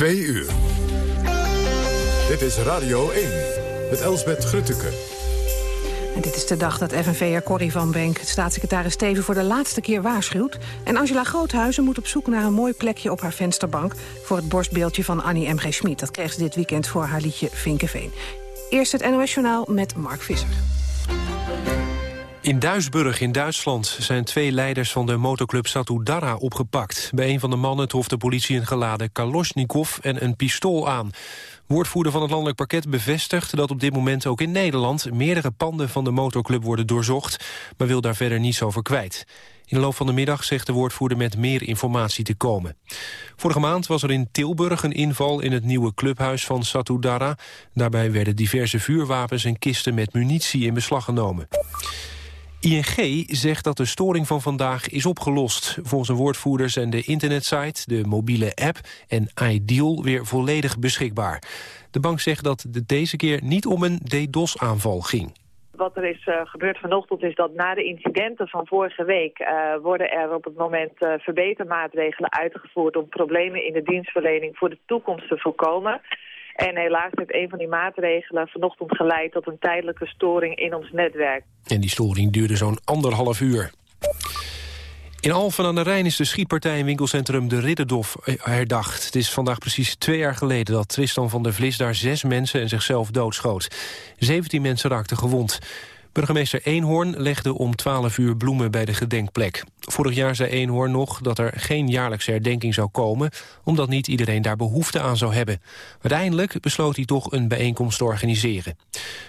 Twee uur. Dit is Radio 1 met Elsbeth Grutteke. En dit is de dag dat FNV'er Corrie van Benk staatssecretaris Steven voor de laatste keer waarschuwt. En Angela Groothuizen moet op zoek naar een mooi plekje op haar vensterbank... voor het borstbeeldje van Annie M.G. Schmid. Dat kreeg ze dit weekend voor haar liedje Vinkenveen. Eerst het NOS Journaal met Mark Visser. In Duisburg in Duitsland zijn twee leiders van de motoclub Satudara opgepakt. Bij een van de mannen trof de politie een geladen kalosnikov en een pistool aan. Woordvoerder van het landelijk parket bevestigt dat op dit moment ook in Nederland meerdere panden van de motorclub worden doorzocht, maar wil daar verder niets over kwijt. In de loop van de middag zegt de woordvoerder met meer informatie te komen. Vorige maand was er in Tilburg een inval in het nieuwe clubhuis van Satudara. Daarbij werden diverse vuurwapens en kisten met munitie in beslag genomen. ING zegt dat de storing van vandaag is opgelost. Volgens een woordvoerder zijn de internetsite, de mobiele app en iDeal weer volledig beschikbaar. De bank zegt dat het deze keer niet om een DDoS-aanval ging. Wat er is uh, gebeurd vanochtend is dat na de incidenten van vorige week... Uh, worden er op het moment uh, verbetermaatregelen uitgevoerd... om problemen in de dienstverlening voor de toekomst te voorkomen. En helaas heeft een van die maatregelen vanochtend geleid tot een tijdelijke storing in ons netwerk. En die storing duurde zo'n anderhalf uur. In Alphen aan de Rijn is de schietpartij in winkelcentrum De Ridderdof herdacht. Het is vandaag precies twee jaar geleden dat Tristan van der Vlis daar zes mensen en zichzelf doodschoot. 17 mensen raakten gewond. Burgemeester Eenhoorn legde om 12 uur bloemen bij de gedenkplek. Vorig jaar zei Eenhoorn nog dat er geen jaarlijkse herdenking zou komen... omdat niet iedereen daar behoefte aan zou hebben. Uiteindelijk besloot hij toch een bijeenkomst te organiseren.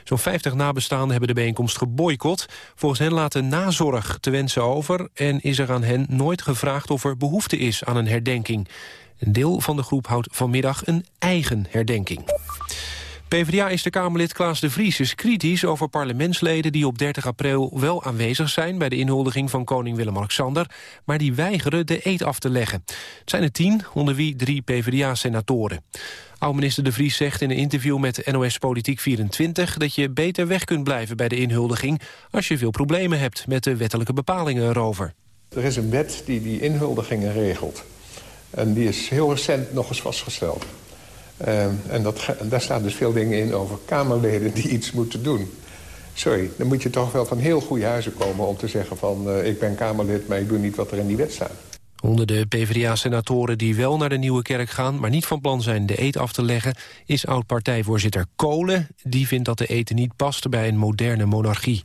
Zo'n 50 nabestaanden hebben de bijeenkomst geboycott. Volgens hen laten nazorg te wensen over... en is er aan hen nooit gevraagd of er behoefte is aan een herdenking. Een deel van de groep houdt vanmiddag een eigen herdenking. PvdA-Eerste Kamerlid Klaas de Vries is kritisch over parlementsleden die op 30 april wel aanwezig zijn bij de inhuldiging van koning Willem-Alexander, maar die weigeren de eed af te leggen. Het zijn er tien, onder wie drie PvdA-senatoren. Oud-minister de Vries zegt in een interview met NOS Politiek 24 dat je beter weg kunt blijven bij de inhuldiging als je veel problemen hebt met de wettelijke bepalingen erover. Er is een wet die die inhuldigingen regelt. En die is heel recent nog eens vastgesteld. Uh, en dat, daar staan dus veel dingen in over Kamerleden die iets moeten doen. Sorry, dan moet je toch wel van heel goede huizen komen om te zeggen van... Uh, ik ben Kamerlid, maar ik doe niet wat er in die wet staat. Onder de PvdA-senatoren die wel naar de Nieuwe Kerk gaan... maar niet van plan zijn de eet af te leggen... is oud-partijvoorzitter Kolen. Die vindt dat de eten niet past bij een moderne monarchie.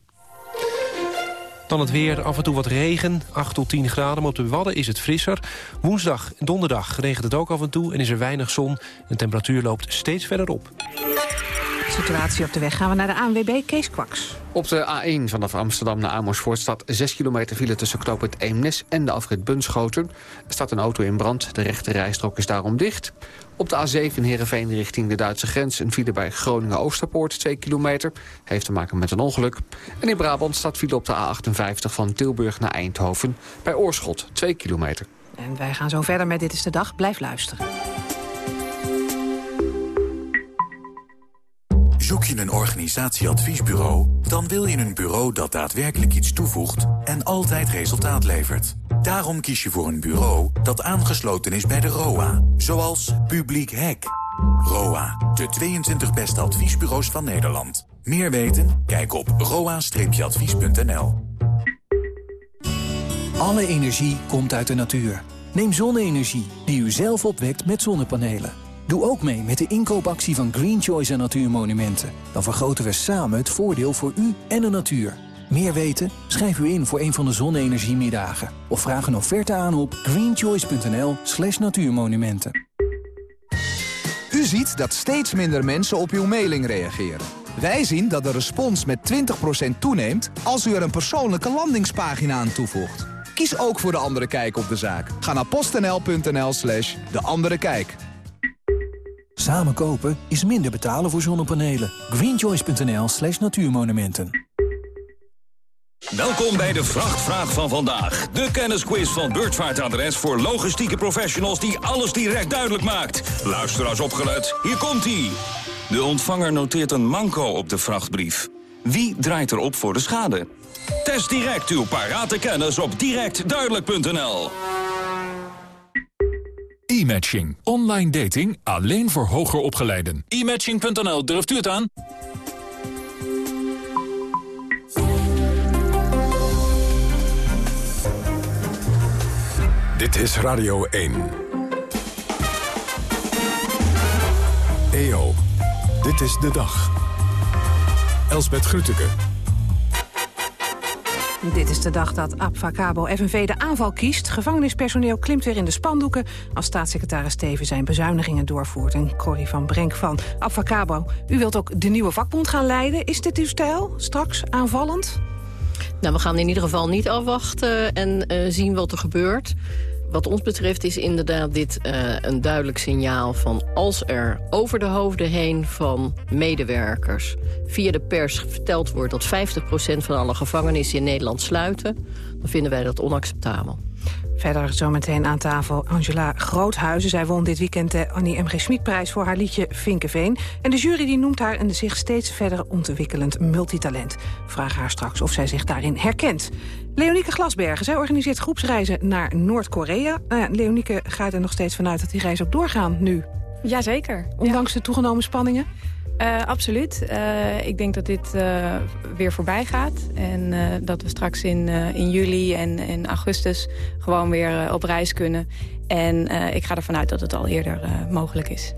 Dan het weer, af en toe wat regen, 8 tot 10 graden, maar op de Wadden is het frisser. Woensdag en donderdag regent het ook af en toe en is er weinig zon. De temperatuur loopt steeds verder op. Situatie op de weg gaan we naar de ANWB Kees Kwaks. Op de A1 vanaf Amsterdam naar Amersfoort staat 6 kilometer file tussen knooppunt Eemnes en de afrit Bunschoten. Er staat een auto in brand, de rechte rijstrook is daarom dicht. Op de A7 in Heerenveen richting de Duitse grens... een file bij Groningen-Oosterpoort, 2 kilometer. Heeft te maken met een ongeluk. En in Brabant staat file op de A58 van Tilburg naar Eindhoven... bij Oorschot, 2 kilometer. En wij gaan zo verder met Dit is de Dag. Blijf luisteren. Zoek je een organisatieadviesbureau? Dan wil je een bureau dat daadwerkelijk iets toevoegt en altijd resultaat levert. Daarom kies je voor een bureau dat aangesloten is bij de ROA. Zoals Publiek Hek. ROA, de 22 beste adviesbureaus van Nederland. Meer weten? Kijk op roa-advies.nl. Alle energie komt uit de natuur. Neem zonne-energie, die u zelf opwekt met zonnepanelen. Doe ook mee met de inkoopactie van Green Choice en Natuurmonumenten. Dan vergroten we samen het voordeel voor u en de natuur. Meer weten? Schrijf u in voor een van de zonne-energiemiddagen. Of vraag een offerte aan op greenchoice.nl slash natuurmonumenten. U ziet dat steeds minder mensen op uw mailing reageren. Wij zien dat de respons met 20% toeneemt als u er een persoonlijke landingspagina aan toevoegt. Kies ook voor De Andere Kijk op de zaak. Ga naar postnl.nl slash De Andere Kijk. Samen kopen is minder betalen voor zonnepanelen. greenchoice.nl slash natuurmonumenten. Welkom bij de Vrachtvraag van vandaag. De kennisquiz van Beurtvaartadres voor logistieke professionals die alles direct duidelijk maakt. Luister als opgelet, hier komt-ie. De ontvanger noteert een manco op de vrachtbrief. Wie draait erop voor de schade? Test direct uw parate kennis op directduidelijk.nl. E-matching. Online dating alleen voor hoger opgeleiden. E-matching.nl, durft u het aan? Dit is Radio 1. EO, dit is de dag. Elsbet Grütke. Dit is de dag dat Abfacabo FNV de aanval kiest. Gevangenispersoneel klimt weer in de spandoeken... als staatssecretaris Steven zijn bezuinigingen doorvoert. En Corrie van Brenk van Abfacabo, u wilt ook de nieuwe vakbond gaan leiden. Is dit uw stijl? Straks aanvallend? Nou, we gaan in ieder geval niet afwachten en uh, zien wat er gebeurt. Wat ons betreft is inderdaad dit uh, een duidelijk signaal van... als er over de hoofden heen van medewerkers via de pers verteld wordt... dat 50% van alle gevangenissen in Nederland sluiten... dan vinden wij dat onacceptabel. Verder zometeen aan tafel Angela Groothuizen. Zij won dit weekend de Annie M. G. Schmidprijs voor haar liedje Vinkeveen. En de jury die noemt haar een zich steeds verder ontwikkelend multitalent. Vraag haar straks of zij zich daarin herkent. Leonieke Glasbergen, zij organiseert groepsreizen naar Noord-Korea. Uh, Leonieke gaat er nog steeds vanuit dat die reizen ook doorgaan nu. Jazeker. Ondanks de toegenomen spanningen? Uh, absoluut. Uh, ik denk dat dit uh, weer voorbij gaat. En dat we straks in, in juli en in augustus gewoon weer op reis kunnen. En ik ga ervan uit dat het al eerder mogelijk is.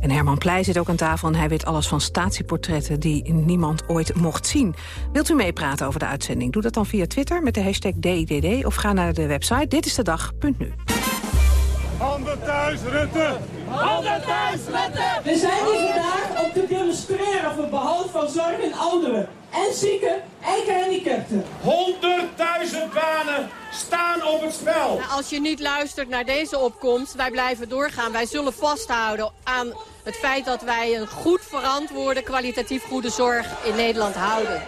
En Herman Pleij zit ook aan tafel en hij weet alles van statieportretten die niemand ooit mocht zien. Wilt u meepraten over de uitzending? Doe dat dan via Twitter met de hashtag DIDD of ga naar de website ditistedag.nu. Handen thuis, Rutte! Handen thuis, Rutte! We zijn hier vandaag om te demonstreren voor behoud van zorg en ouderen. En zieken en gehandicapten. 100.000 banen staan op het spel. Nou, als je niet luistert naar deze opkomst, wij blijven doorgaan. Wij zullen vasthouden aan het feit dat wij een goed verantwoorde, kwalitatief goede zorg in Nederland houden.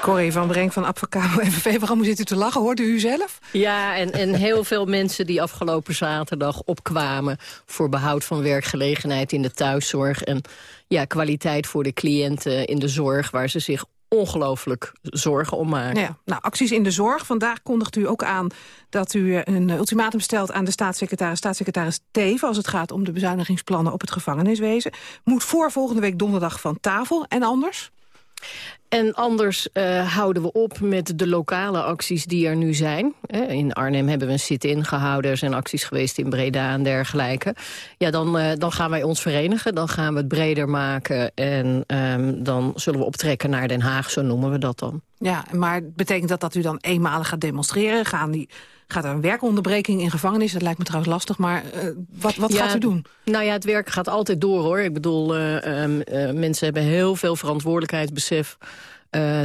Corrie van Brenk van Advocabo FNV. Waarom zit u te lachen? Hoorde u zelf? Ja, en, en heel veel mensen die afgelopen zaterdag opkwamen... voor behoud van werkgelegenheid in de thuiszorg... en ja, kwaliteit voor de cliënten in de zorg... waar ze zich ongelooflijk zorgen om maken. Ja, nou, acties in de zorg. Vandaag kondigt u ook aan dat u een ultimatum stelt aan de staatssecretaris, staatssecretaris Teven... als het gaat om de bezuinigingsplannen op het gevangeniswezen. Moet voor volgende week donderdag van tafel. En anders? En anders uh, houden we op met de lokale acties die er nu zijn. In Arnhem hebben we een sit-in gehouden. Er zijn acties geweest in Breda en dergelijke. Ja, dan, uh, dan gaan wij ons verenigen. Dan gaan we het breder maken. En um, dan zullen we optrekken naar Den Haag, zo noemen we dat dan. Ja, maar betekent dat dat u dan eenmalig gaat demonstreren? Gaan die Gaat er een werkonderbreking in gevangenis? Dat lijkt me trouwens lastig, maar uh, wat, wat gaat u doen? Nou ja, het werk gaat altijd door, hoor. Ik bedoel, uh, uh, mensen hebben heel veel verantwoordelijkheidsbesef...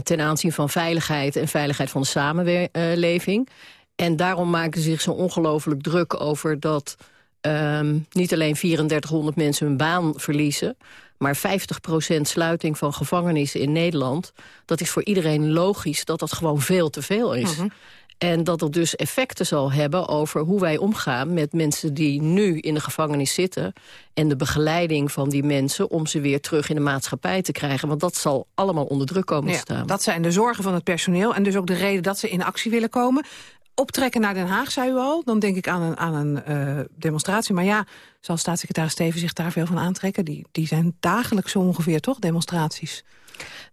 ten aanzien van veiligheid en veiligheid van de samenleving. En daarom maken ze zich zo ongelooflijk druk over dat... Um, niet alleen 3400 mensen hun baan verliezen... maar 50% sluiting van gevangenissen in Nederland... dat is voor iedereen logisch dat dat gewoon veel te veel is. Mm en dat dat dus effecten zal hebben over hoe wij omgaan met mensen die nu in de gevangenis zitten. En de begeleiding van die mensen om ze weer terug in de maatschappij te krijgen. Want dat zal allemaal onder druk komen te staan. Dat zijn de zorgen van het personeel en dus ook de reden dat ze in actie willen komen. Optrekken naar Den Haag, zei u al. Dan denk ik aan een, aan een uh, demonstratie. Maar ja, zal staatssecretaris Steven zich daar veel van aantrekken? Die, die zijn dagelijks zo ongeveer, toch, demonstraties?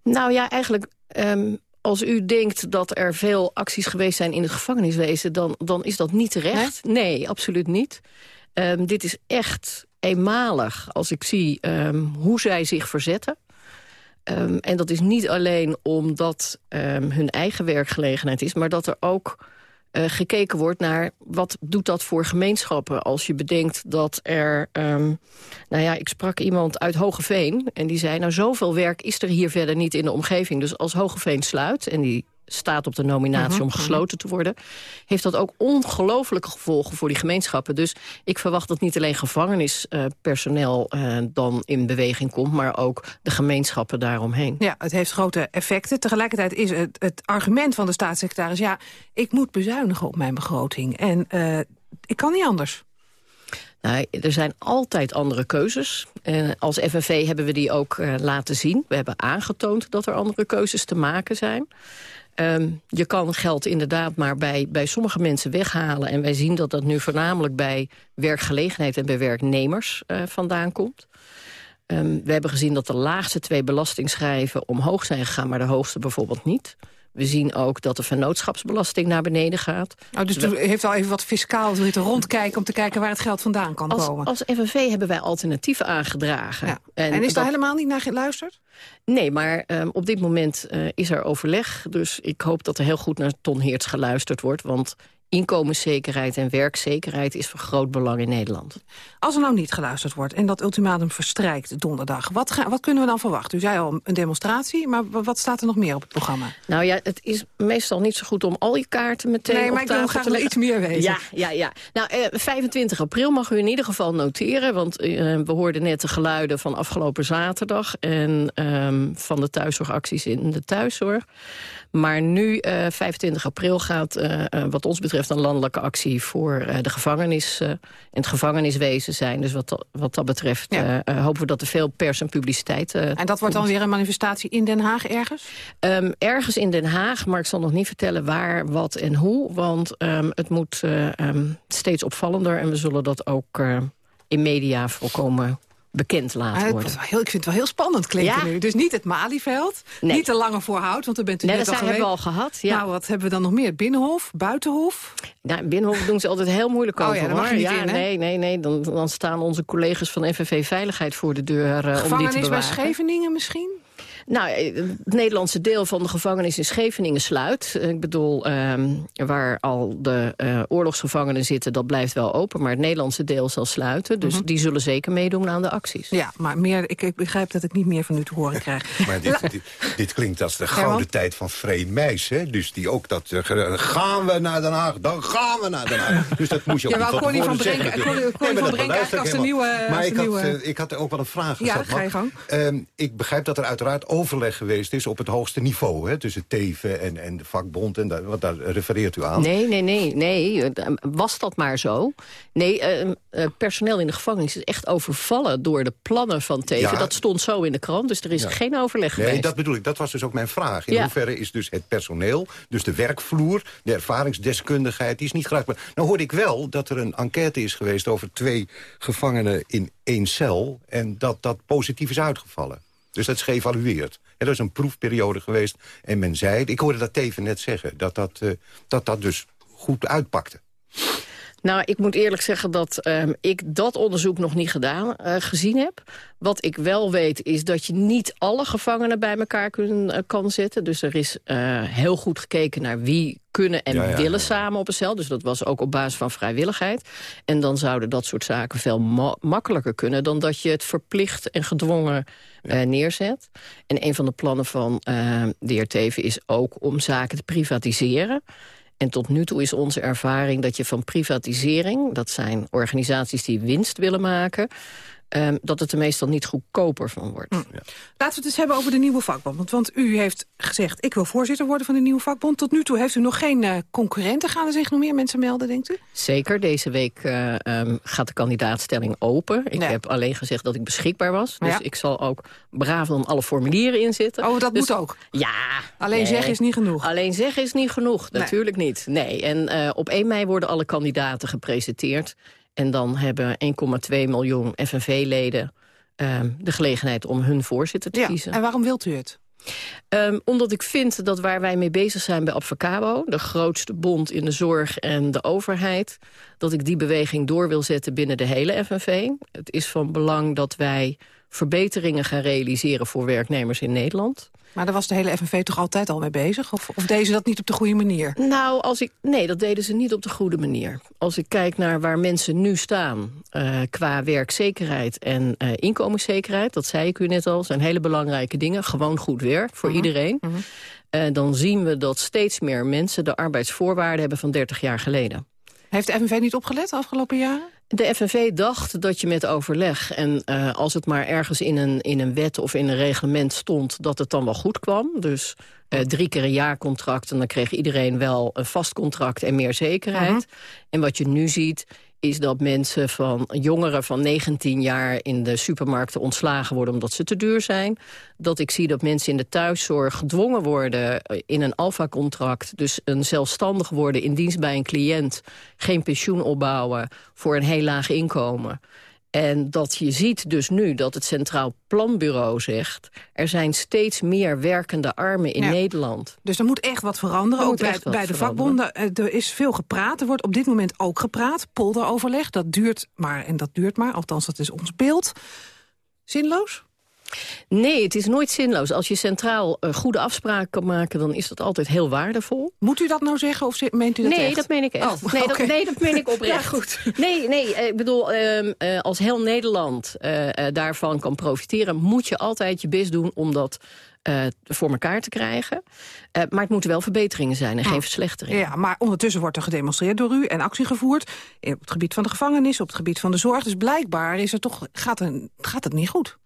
Nou ja, eigenlijk... Um, als u denkt dat er veel acties geweest zijn in het gevangeniswezen... dan, dan is dat niet terecht. Nee, absoluut niet. Um, dit is echt eenmalig als ik zie um, hoe zij zich verzetten. Um, en dat is niet alleen omdat hun eigen werkgelegenheid is... maar dat er ook uh, gekeken wordt naar wat doet dat voor gemeenschappen. Als je bedenkt dat er... Um, nou ja, ik sprak iemand uit Hogeveen en die zei... nou, zoveel werk is er hier verder niet in de omgeving. Dus als Hogeveen sluit, en die staat op de nominatie uh -huh, om mhm. gesloten te worden... heeft dat ook ongelofelijke gevolgen voor die gemeenschappen. Dus ik verwacht dat niet alleen gevangenispersoneel uh, dan in beweging komt... maar ook de gemeenschappen daaromheen. Ja, het heeft grote effecten. Tegelijkertijd is het, het argument van de staatssecretaris... ja, ik moet bezuinigen op mijn begroting. En uh, ik kan niet anders. Nou, er zijn altijd andere keuzes. Uh, als FNV hebben we die ook uh, laten zien. We hebben aangetoond dat er andere keuzes te maken zijn. Ehm, je kan geld inderdaad maar bij, bij sommige mensen weghalen. En wij zien dat dat nu voornamelijk bij werkgelegenheid en bij werknemers uh, vandaan komt. Um, we hebben gezien dat de laagste twee belastingschrijven omhoog zijn gegaan... maar de hoogste bijvoorbeeld niet. We zien ook dat de vennootschapsbelasting naar beneden gaat. Nou, dus u heeft al even wat fiscaal zitten rondkijken... om te kijken waar het geld vandaan kan als, komen. Als FNV hebben wij alternatieven aangedragen. Ja. En, en, is daar helemaal niet naar geluisterd? Nee, maar um, op dit moment uh, is er overleg. Dus ik hoop dat er heel goed naar Ton Heerts geluisterd wordt. Want inkomenszekerheid en werkzekerheid is van groot belang in Nederland. Als er nou niet geluisterd wordt en dat ultimatum verstrijkt donderdag... wat, ga, wat kunnen we dan verwachten? U zei al een demonstratie, maar wat staat er nog meer op het programma? Nou ja, het is meestal niet zo goed om al je kaarten meteen nee, maar ik wil graag nog iets meer weten. Ja, ja, ja. Nou, eh, 25 april mag u in ieder geval noteren... want eh, we hoorden net de geluiden van afgelopen zaterdag... en um, van de thuiszorgacties in de thuiszorg. Maar nu, uh, 25 april, gaat uh, wat ons betreft een landelijke actie voor de gevangenis en het gevangeniswezen zijn. Dus wat, wat dat betreft ja. hopen we dat er veel pers en publiciteit En dat wordt dan weer een manifestatie in Den Haag ergens? Um, ergens in Den Haag, maar ik zal nog niet vertellen waar, wat en hoe. Want um, het moet um, steeds opvallender en we zullen dat ook in media volkomen bekend laten worden. Ah, heel, ik vind het wel heel spannend klinken ja. nu. Dus niet het Malieveld, nee. niet de lange voorhoud, want daar bent u nee, net dat al hebben we al gehad. Ja. Nou, wat hebben we dan nog meer? Binnenhof, Buitenhof? Nou, Binnenhof doen ze altijd heel moeilijk over. Oh ja, hoor. niet ja, in? Nee, nee, nee. Dan, dan staan onze collega's van FNV Veiligheid voor de deur uh, om die te bij bewaken. Scheveningen misschien? Nou, het Nederlandse deel van de gevangenis in Scheveningen sluit. Ik bedoel, um, waar al de uh, oorlogsgevangenen zitten, dat blijft wel open. Maar het Nederlandse deel zal sluiten. Dus mm -hmm. die zullen zeker meedoen aan de acties. Ja, maar meer, ik, ik begrijp dat ik niet meer van u te horen krijg. maar dit, dit, dit, klinkt als de gouden ja, tijd van Free Meis. Hè? Dus die ook dat, uh, gaan we naar Den Haag, dan gaan we naar Den Haag. Dus dat moest je ook ja, niet Connie van Brenk, Connie van eigenlijk als de nieuwe... Maar ik, nieuwe... Had, uh, ik had ook wel een vraag ja, ga je gang. Um, ik begrijp dat er uiteraard overleg geweest is op het hoogste niveau. Hè, tussen Teven en, en de vakbond. En daar, wat daar refereert u aan? Nee, nee, nee. nee. Was dat maar zo? Nee, uh, uh, personeel in de gevangenis is echt overvallen door de plannen van Teven. Ja. Dat stond zo in de krant, dus er is ja. geen overleg nee, geweest. dat bedoel ik. Dat was dus ook mijn vraag. In ja. hoeverre is dus het personeel, dus de werkvloer... de ervaringsdeskundigheid, die is niet graag... Nou hoorde ik wel dat er een enquête is geweest over twee gevangenen in één cel... en dat dat positief is uitgevallen. Dus dat is geëvalueerd. Er is een proefperiode geweest en men zei... ik hoorde dat Teven net zeggen, dat dat, uh, dat, dat dus goed uitpakte. Nou, ik moet eerlijk zeggen dat um, ik dat onderzoek nog niet gedaan, uh, gezien heb. Wat ik wel weet is dat je niet alle gevangenen bij elkaar kun, uh, kan zetten. Dus er is uh, heel goed gekeken naar wie kunnen en ja, ja, willen ja. samen op een cel. Dus dat was ook op basis van vrijwilligheid. En dan zouden dat soort zaken veel ma makkelijker kunnen... dan dat je het verplicht en gedwongen neerzet. En een van de plannen van de heer Teven is ook om zaken te privatiseren. En tot nu toe is onze ervaring dat je van privatisering... dat zijn organisaties die winst willen maken... Um, dat het er meestal niet goedkoper van wordt. Ja. Laten we het eens hebben over de nieuwe vakbond. Want, want, u heeft gezegd, ik wil voorzitter worden van de nieuwe vakbond. Tot nu toe heeft u nog geen uh, concurrenten. Gaan er zich nog meer mensen melden, denkt u? Zeker. Deze week uh, um, gaat de kandidaatstelling open. Ik ja. heb alleen gezegd dat ik beschikbaar was. Dus ja. ik zal ook braaf dan alle formulieren inzetten. Oh, dat dus, moet ook? Ja. Alleen nee. zeggen is niet genoeg? Alleen zeggen is niet genoeg. Nee. Natuurlijk niet. Nee. En uh, op 1 mei worden alle kandidaten gepresenteerd. En dan hebben 1,2 miljoen FNV-leden uh, de gelegenheid om hun voorzitter te ja, kiezen. En waarom wilt u het? Um, omdat ik vind dat waar wij mee bezig zijn bij Abfacabo... de grootste bond in de zorg en de overheid... dat ik die beweging door wil zetten binnen de hele FNV. Het is van belang dat wij verbeteringen gaan realiseren... voor werknemers in Nederland. Maar daar was de hele FNV toch altijd al mee bezig? Of, of deden ze dat niet op de goede manier? Nou, als ik, nee, dat deden ze niet op de goede manier. Als ik kijk naar waar mensen nu staan... Uh, qua werkzekerheid en uh, inkomenszekerheid... dat zei ik u net al, zijn hele belangrijke dingen. Gewoon goed werk voor uh -huh. iedereen. -huh. uh, dan zien we dat steeds meer mensen de arbeidsvoorwaarden hebben van 30 jaar geleden. Heeft de FNV niet opgelet de afgelopen jaren? De FNV dacht dat je met overleg en uh, als het maar ergens in een, in een wet of in een reglement stond... dat het dan wel goed kwam. Dus uh, drie keer een jaarcontract en dan kreeg iedereen wel een vast contract en meer zekerheid. Uh -huh. En wat je nu ziet is dat mensen van jongeren van 19 jaar in de supermarkten ontslagen worden omdat ze te duur zijn. Dat ik zie dat mensen in de thuiszorg gedwongen worden in een alfa-contract, dus een zelfstandig worden in dienst bij een cliënt, geen pensioen opbouwen voor een heel laag inkomen. En dat je ziet dus nu dat het Centraal Planbureau zegt... er zijn steeds meer werkende armen in Nederland. Dus er moet echt wat veranderen, ook bij, bij de vakbonden. Eh, er is veel gepraat, er wordt op dit moment ook gepraat. Polderoverleg, dat duurt maar en dat duurt maar. Althans, dat is ons beeld. Zinloos? Nee, het is nooit zinloos. Als je centraal uh, goede afspraken kan maken, dan is dat altijd heel waardevol. Moet u dat nou zeggen of meent u dat nee, echt? dat meen ik echt. Oh, nee, dat, nee, dat meen ik oprecht. Ja, goed. Nee, nee, eh, ik bedoel, uh, uh, als heel Nederland daarvan kan profiteren... moet je altijd je best doen om dat voor elkaar te krijgen. maar het moeten wel verbeteringen zijn en geen verslechteringen. Ja, maar ondertussen wordt er gedemonstreerd door u en actie gevoerd... op het gebied van de gevangenis, op het gebied van de zorg. Dus blijkbaar is er toch, gaat, er, gaat het niet goed.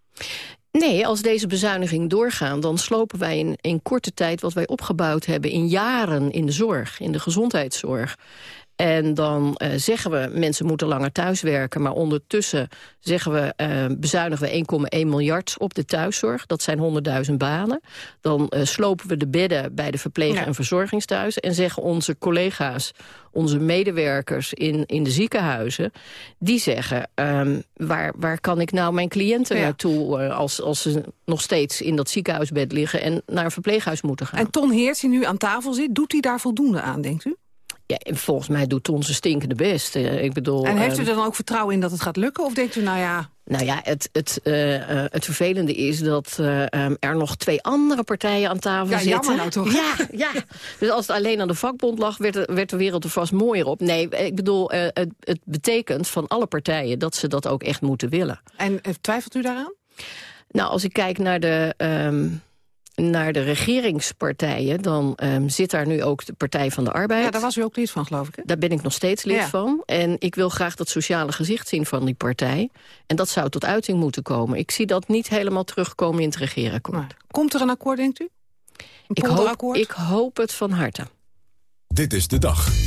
Nee, als deze bezuiniging doorgaan, dan slopen wij in, in korte tijd... wat wij opgebouwd hebben in jaren in de zorg, in de gezondheidszorg. En dan uh, zeggen we, mensen moeten langer thuiswerken... maar ondertussen zeggen we, uh, bezuinigen we 1,1 miljard op de thuiszorg. Dat zijn 100.000 banen. Dan uh, slopen we de bedden bij de verpleeg- ja. en verzorgingsthuizen... en zeggen onze collega's, onze medewerkers in, in de ziekenhuizen... die zeggen, um, waar, waar kan ik nou mijn cliënten ja. naartoe... als, als ze nog steeds in dat ziekenhuisbed liggen... en naar een verpleeghuis moeten gaan. En Ton Heerts, die nu aan tafel zit, doet hij daar voldoende aan, denkt u? Ja, volgens mij doet Ton zijn stinkende best. Uh, ik bedoel, en heeft u er dan ook vertrouwen in dat het gaat lukken? Of denkt u, nou ja... Nou ja, het, het, uh, uh, het vervelende is dat um, er nog twee andere partijen aan tafel ja, zitten. Jammer nou toch? Ja, ja. Dus als het alleen aan de vakbond lag, werd, er, werd de wereld er vast mooier op. Nee, ik bedoel, het, het betekent van alle partijen dat ze dat ook echt moeten willen. En twijfelt u daaraan? Nou, als ik kijk naar de... Um, naar de regeringspartijen... dan um, zit daar nu ook de Partij van de Arbeid. Ja, daar was u ook lid van, geloof ik. Hè? Daar ben ik nog steeds lid ja. van. En ik wil graag dat sociale gezicht zien van die partij. En dat zou tot uiting moeten komen. Ik zie dat niet helemaal terugkomen in het regeerakkoord. Maar, komt er een akkoord, denkt u? Een ik hoop, ik hoop het van harte. Dit is de dag.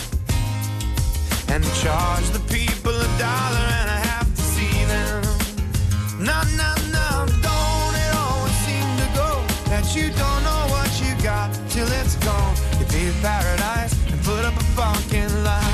and charge the people a dollar and a half to see them. No, no, no, don't it always seem to go that you don't know what you got till it's gone? You pay paradise and put up a fucking lie.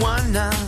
one now.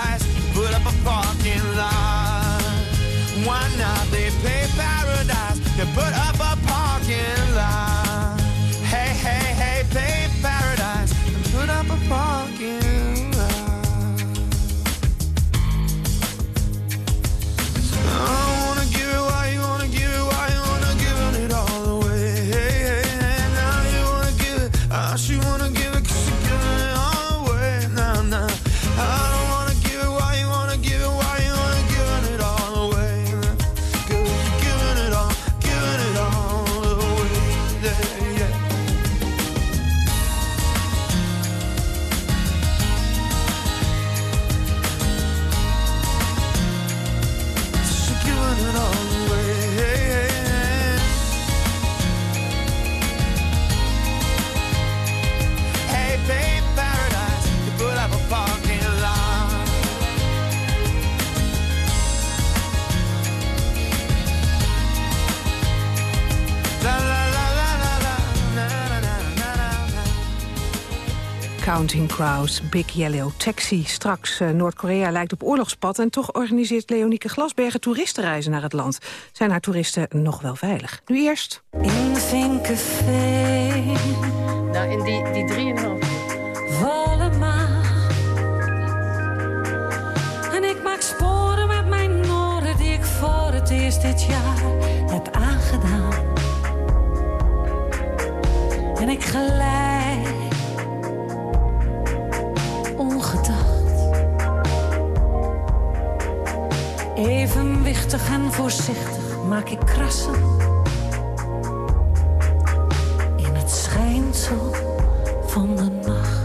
Why not? They pay paradise, they put up Counting Crows, Big Yellow Taxi. Straks eh, Noord-Korea lijkt op oorlogspad... en toch organiseert Leonieke Glasbergen toeristenreizen naar het land. Zijn haar toeristen nog wel veilig? Nu eerst... In Vinkeveen. Nou, in die, die drieënhalf. Volle maan. En ik maak sporen met mijn noren die ik voor het eerst dit jaar heb aangedaan. En ik gelijk Evenwichtig en voorzichtig maak ik krassen in het schijnsel van de nacht.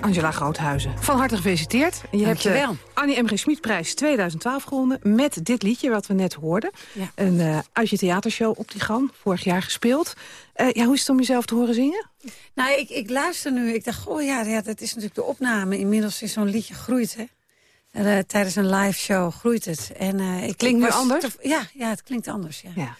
Angela Groothuizen. Van harte gefeliciteerd. Je Dankjewel. hebt de Annie M. G. Schmidprijs 2012 gewonnen... met dit liedje wat we net hoorden. Ja. Een eh, uit je theatershow op die gang, vorig jaar gespeeld. Eh, ja, hoe is het om jezelf te horen zingen? Nou, ik, ik luister nu. Ik dacht, oh ja, ja, dat is natuurlijk de opname. Inmiddels is zo'n liedje groeit, hè. Eh, tijdens een live show groeit het. En, eh, ik, Klinkt ik nu anders? te- ja, ja, het klinkt anders, ja. Ja.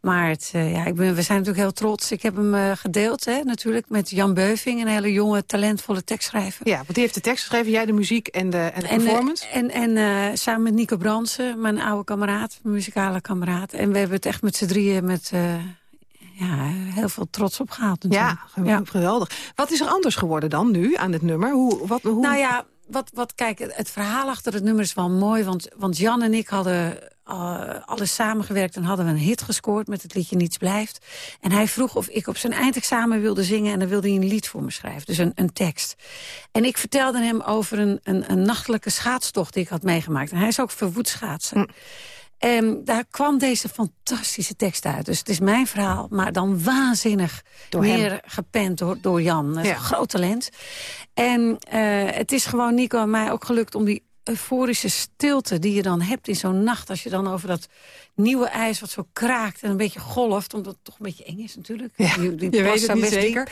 Maar het, eh, ja, ik ben, we zijn natuurlijk heel trots. Ik heb hem gedeeld, hè, natuurlijk, met Jan Beuving. Een hele jonge, talentvolle tekstschrijver. Ja, want die heeft de tekst geschreven, jij de muziek en de, en de En, performance. En, en samen met Nico Bransen, mijn oude kameraad, mijn muzikale kameraad. En we hebben het echt met z'n drieën met ja, heel veel trots opgehaald. natuurlijk. ja, ge- geweldig. Wat is er anders geworden dan nu aan dit nummer? Hoe, wat, hoe... Nou ja, wat, wat, kijk, het, verhaal achter het nummer is wel mooi. Want, want Jan en ik hadden uh, alles samengewerkt en hadden we een hit gescoord met het liedje Niets Blijft. En hij vroeg of ik op zijn eindexamen wilde zingen en dan wilde hij een lied voor me schrijven. Dus een, een tekst. En ik vertelde hem over een, een, nachtelijke schaatstocht die ik had meegemaakt. En hij is ook verwoed schaatsen. En daar kwam deze fantastische tekst uit. Dus het is mijn verhaal, maar dan waanzinnig Door hem. meer gepend door, door Jan. Ja. een groot talent. En eh, het is gewoon Nico en mij ook gelukt om die euforische stilte die je dan hebt in zo'n nacht... als je dan over dat nieuwe ijs wat zo kraakt en een beetje golft... omdat het toch een beetje eng is natuurlijk. Ja, die, die je weet het niet diep. zeker.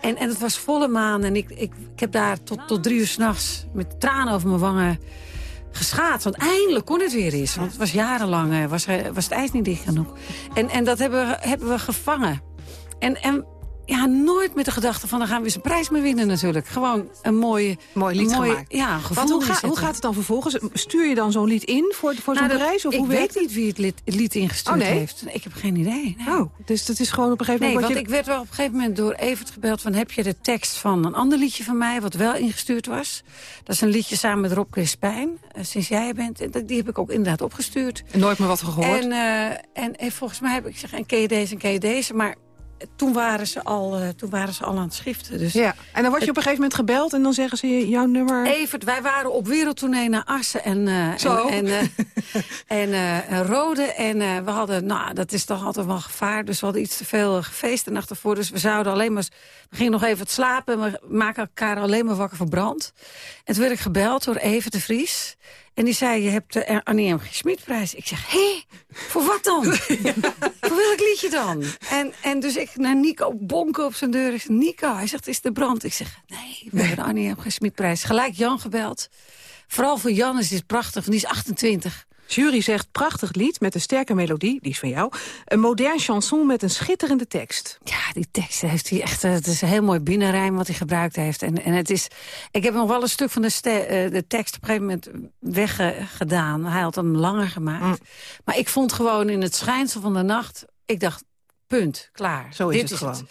En, en het was volle maan en ik, ik, ik heb daar tot, tot drie uur s'nachts... met tranen over mijn wangen geschaad. Want eindelijk kon het weer eens. Want het was jarenlang eh, was, was het ijs niet dicht genoeg. En, en dat hebben we, hebben we gevangen. En, en ja, nooit met de gedachte van... dan gaan we eens een prijs mee winnen natuurlijk. Gewoon een mooie... Mooi lied gemaakt. Ja, een gevoel Want hoe, ga- inzetten. hoe gaat het dan vervolgens? Stuur je dan zo'n lied in voor, voor zo'n Nou, prijs? Of ik hoe weet het? niet wie het lied, het lied ingestuurd Oh, nee? heeft. Ik heb geen idee. Nee. Oh, dus dat is gewoon op een gegeven Nee, moment... want wat ik werd wel op een gegeven moment door Evert gebeld... van heb je de tekst van een ander liedje van mij... wat wel ingestuurd was. Dat is een liedje samen met Rob Crispijn. eh, sinds jij er bent. En dat- die heb ik ook inderdaad opgestuurd. nooit meer wat gehoord? En, eh, en, en volgens mij heb ik gezegd, en ken je deze en ken je deze? Maar toen waren ze al, eh, toen waren ze al aan het schiften. Dus ja, en dan word je op een gegeven moment gebeld... en dan zeggen ze jouw nummer... Evert, wij waren op wereldtournee naar Assen en, eh, Zo. en, en, eh, en, Rode. En we hadden, nou, dat is toch altijd wel gevaar. Dus we hadden iets te veel gefeest de nacht ervoor. Dus we zouden alleen maar, we gingen nog even slapen. We maken elkaar alleen maar wakker verbrand. En toen werd ik gebeld door Evert de Vries. En die zei, je hebt de Annie M. G. Ik zeg, hé, voor wat dan? voor welk liedje dan? En, en dus ik naar Nico bonken op zijn deur. Ik zeg, Nico, hij zegt, is de brand? Ik zeg, nee, we hebben de Annie M. G. Gelijk Jan gebeld. Vooral voor Jan is dit prachtig, want die is 28. Jury zegt prachtig lied met een sterke melodie, die is van jou. Een modern chanson met een schitterende tekst. Ja, die tekst heeft hij echt. eh, Het is een heel mooi binnenrijm wat hij gebruikt heeft. En, en het is. Ik heb nog wel een stuk van de, ste- eh, de tekst op een gegeven moment weggedaan. Hij had hem langer gemaakt. Mm. Maar ik vond gewoon in het schijnsel van de nacht. Ik dacht, punt, klaar. Zo is Dit het gewoon.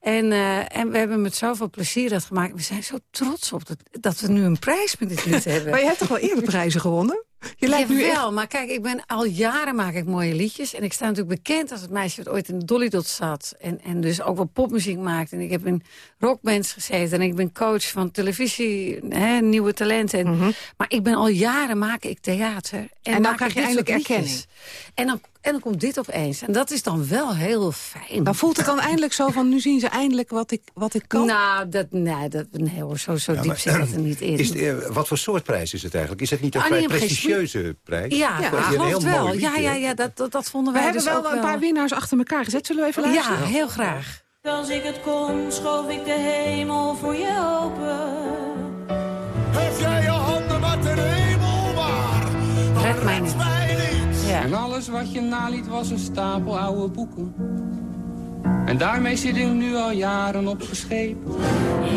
En, eh, en we hebben met zoveel plezier dat gemaakt. We zijn zo trots op dat, dat we nu een prijs met dit lied hebben. Maar je hebt toch wel eerder prijzen gewonnen? Je lijkt nu wel, maar kijk, ik ben al jaren maak ik mooie liedjes. En ik sta natuurlijk bekend als het meisje dat ooit in de Dolly Dot zat. En, en dus ook wel popmuziek maakt. En ik heb in rockbands gezeten. En ik ben coach van televisie, hè, nieuwe talenten. Mhm. Maar ik ben al jaren maak ik theater. En, En dan krijg je eindelijk erkenning. En dan, en dan komt dit opeens. En dat is dan wel heel fijn. Maar voelt het dan eindelijk zo van, nu zien ze eindelijk wat ik, wat ik kan? Nou, dat, nee, dat, nee hoor, zo, zo Ja, diep zit dat er niet in. Is het, eh, wat voor soort prijs is het eigenlijk? Is het niet een Annie vrij prestigieuze prijs? Ja, ja wel. lied, Ja, ja, ja dat, dat, dat vonden We wij hebben dus wel ook een paar winnaars achter elkaar gezet. Zullen we even luisteren? Ja, heel graag. Als ik het kon, schoof ik de hemel voor je open. Heb jij je handen maar ten hemel waar? Red mij niet. Ja. En alles wat je naliet was een stapel oude boeken. En daarmee zit ik nu al jaren opgescheept.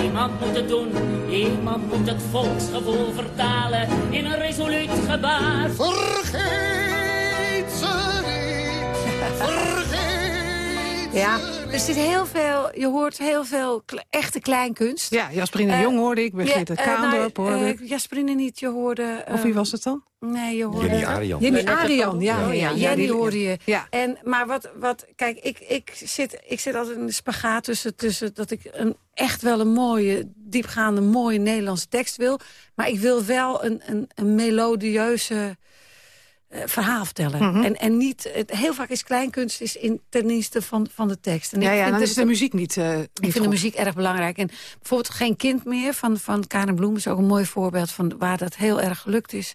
Iemand moet het doen, iemand moet het volksgevoel vertalen in een resoluut gebaar. Vergeet ze niet, vergeet Ja, er zit heel veel, je hoort heel veel kle- echte kleinkunst. Ja, Jasperine Eh, Jong hoorde ik, Brigitte ja, eh, Kaandorp nou, hoorde eh, ik. Jasperine niet, je hoorde... Of wie was het dan? Nee, je hoorde... Jenny Arian. Jenny Arian, ja. ja, ja, Jenny die- hoorde je. Ja. En, maar wat, wat kijk, ik, ik, zit, ik zit altijd in de spagaat tussen, tussen dat ik een, echt wel een mooie, diepgaande, mooie Nederlandse tekst wil. Maar ik wil wel een, een, een melodieuze verhaal vertellen. Mhm. en, en niet, het, heel vaak is kleinkunst is in, ten dienste van, van de tekst. En Ja, ik ja, vind dan is de muziek niet, eh, niet ik vind de muziek erg belangrijk. En bijvoorbeeld Geen Kind meer van, van Karen Bloem... is ook een mooi voorbeeld van waar dat heel erg gelukt is.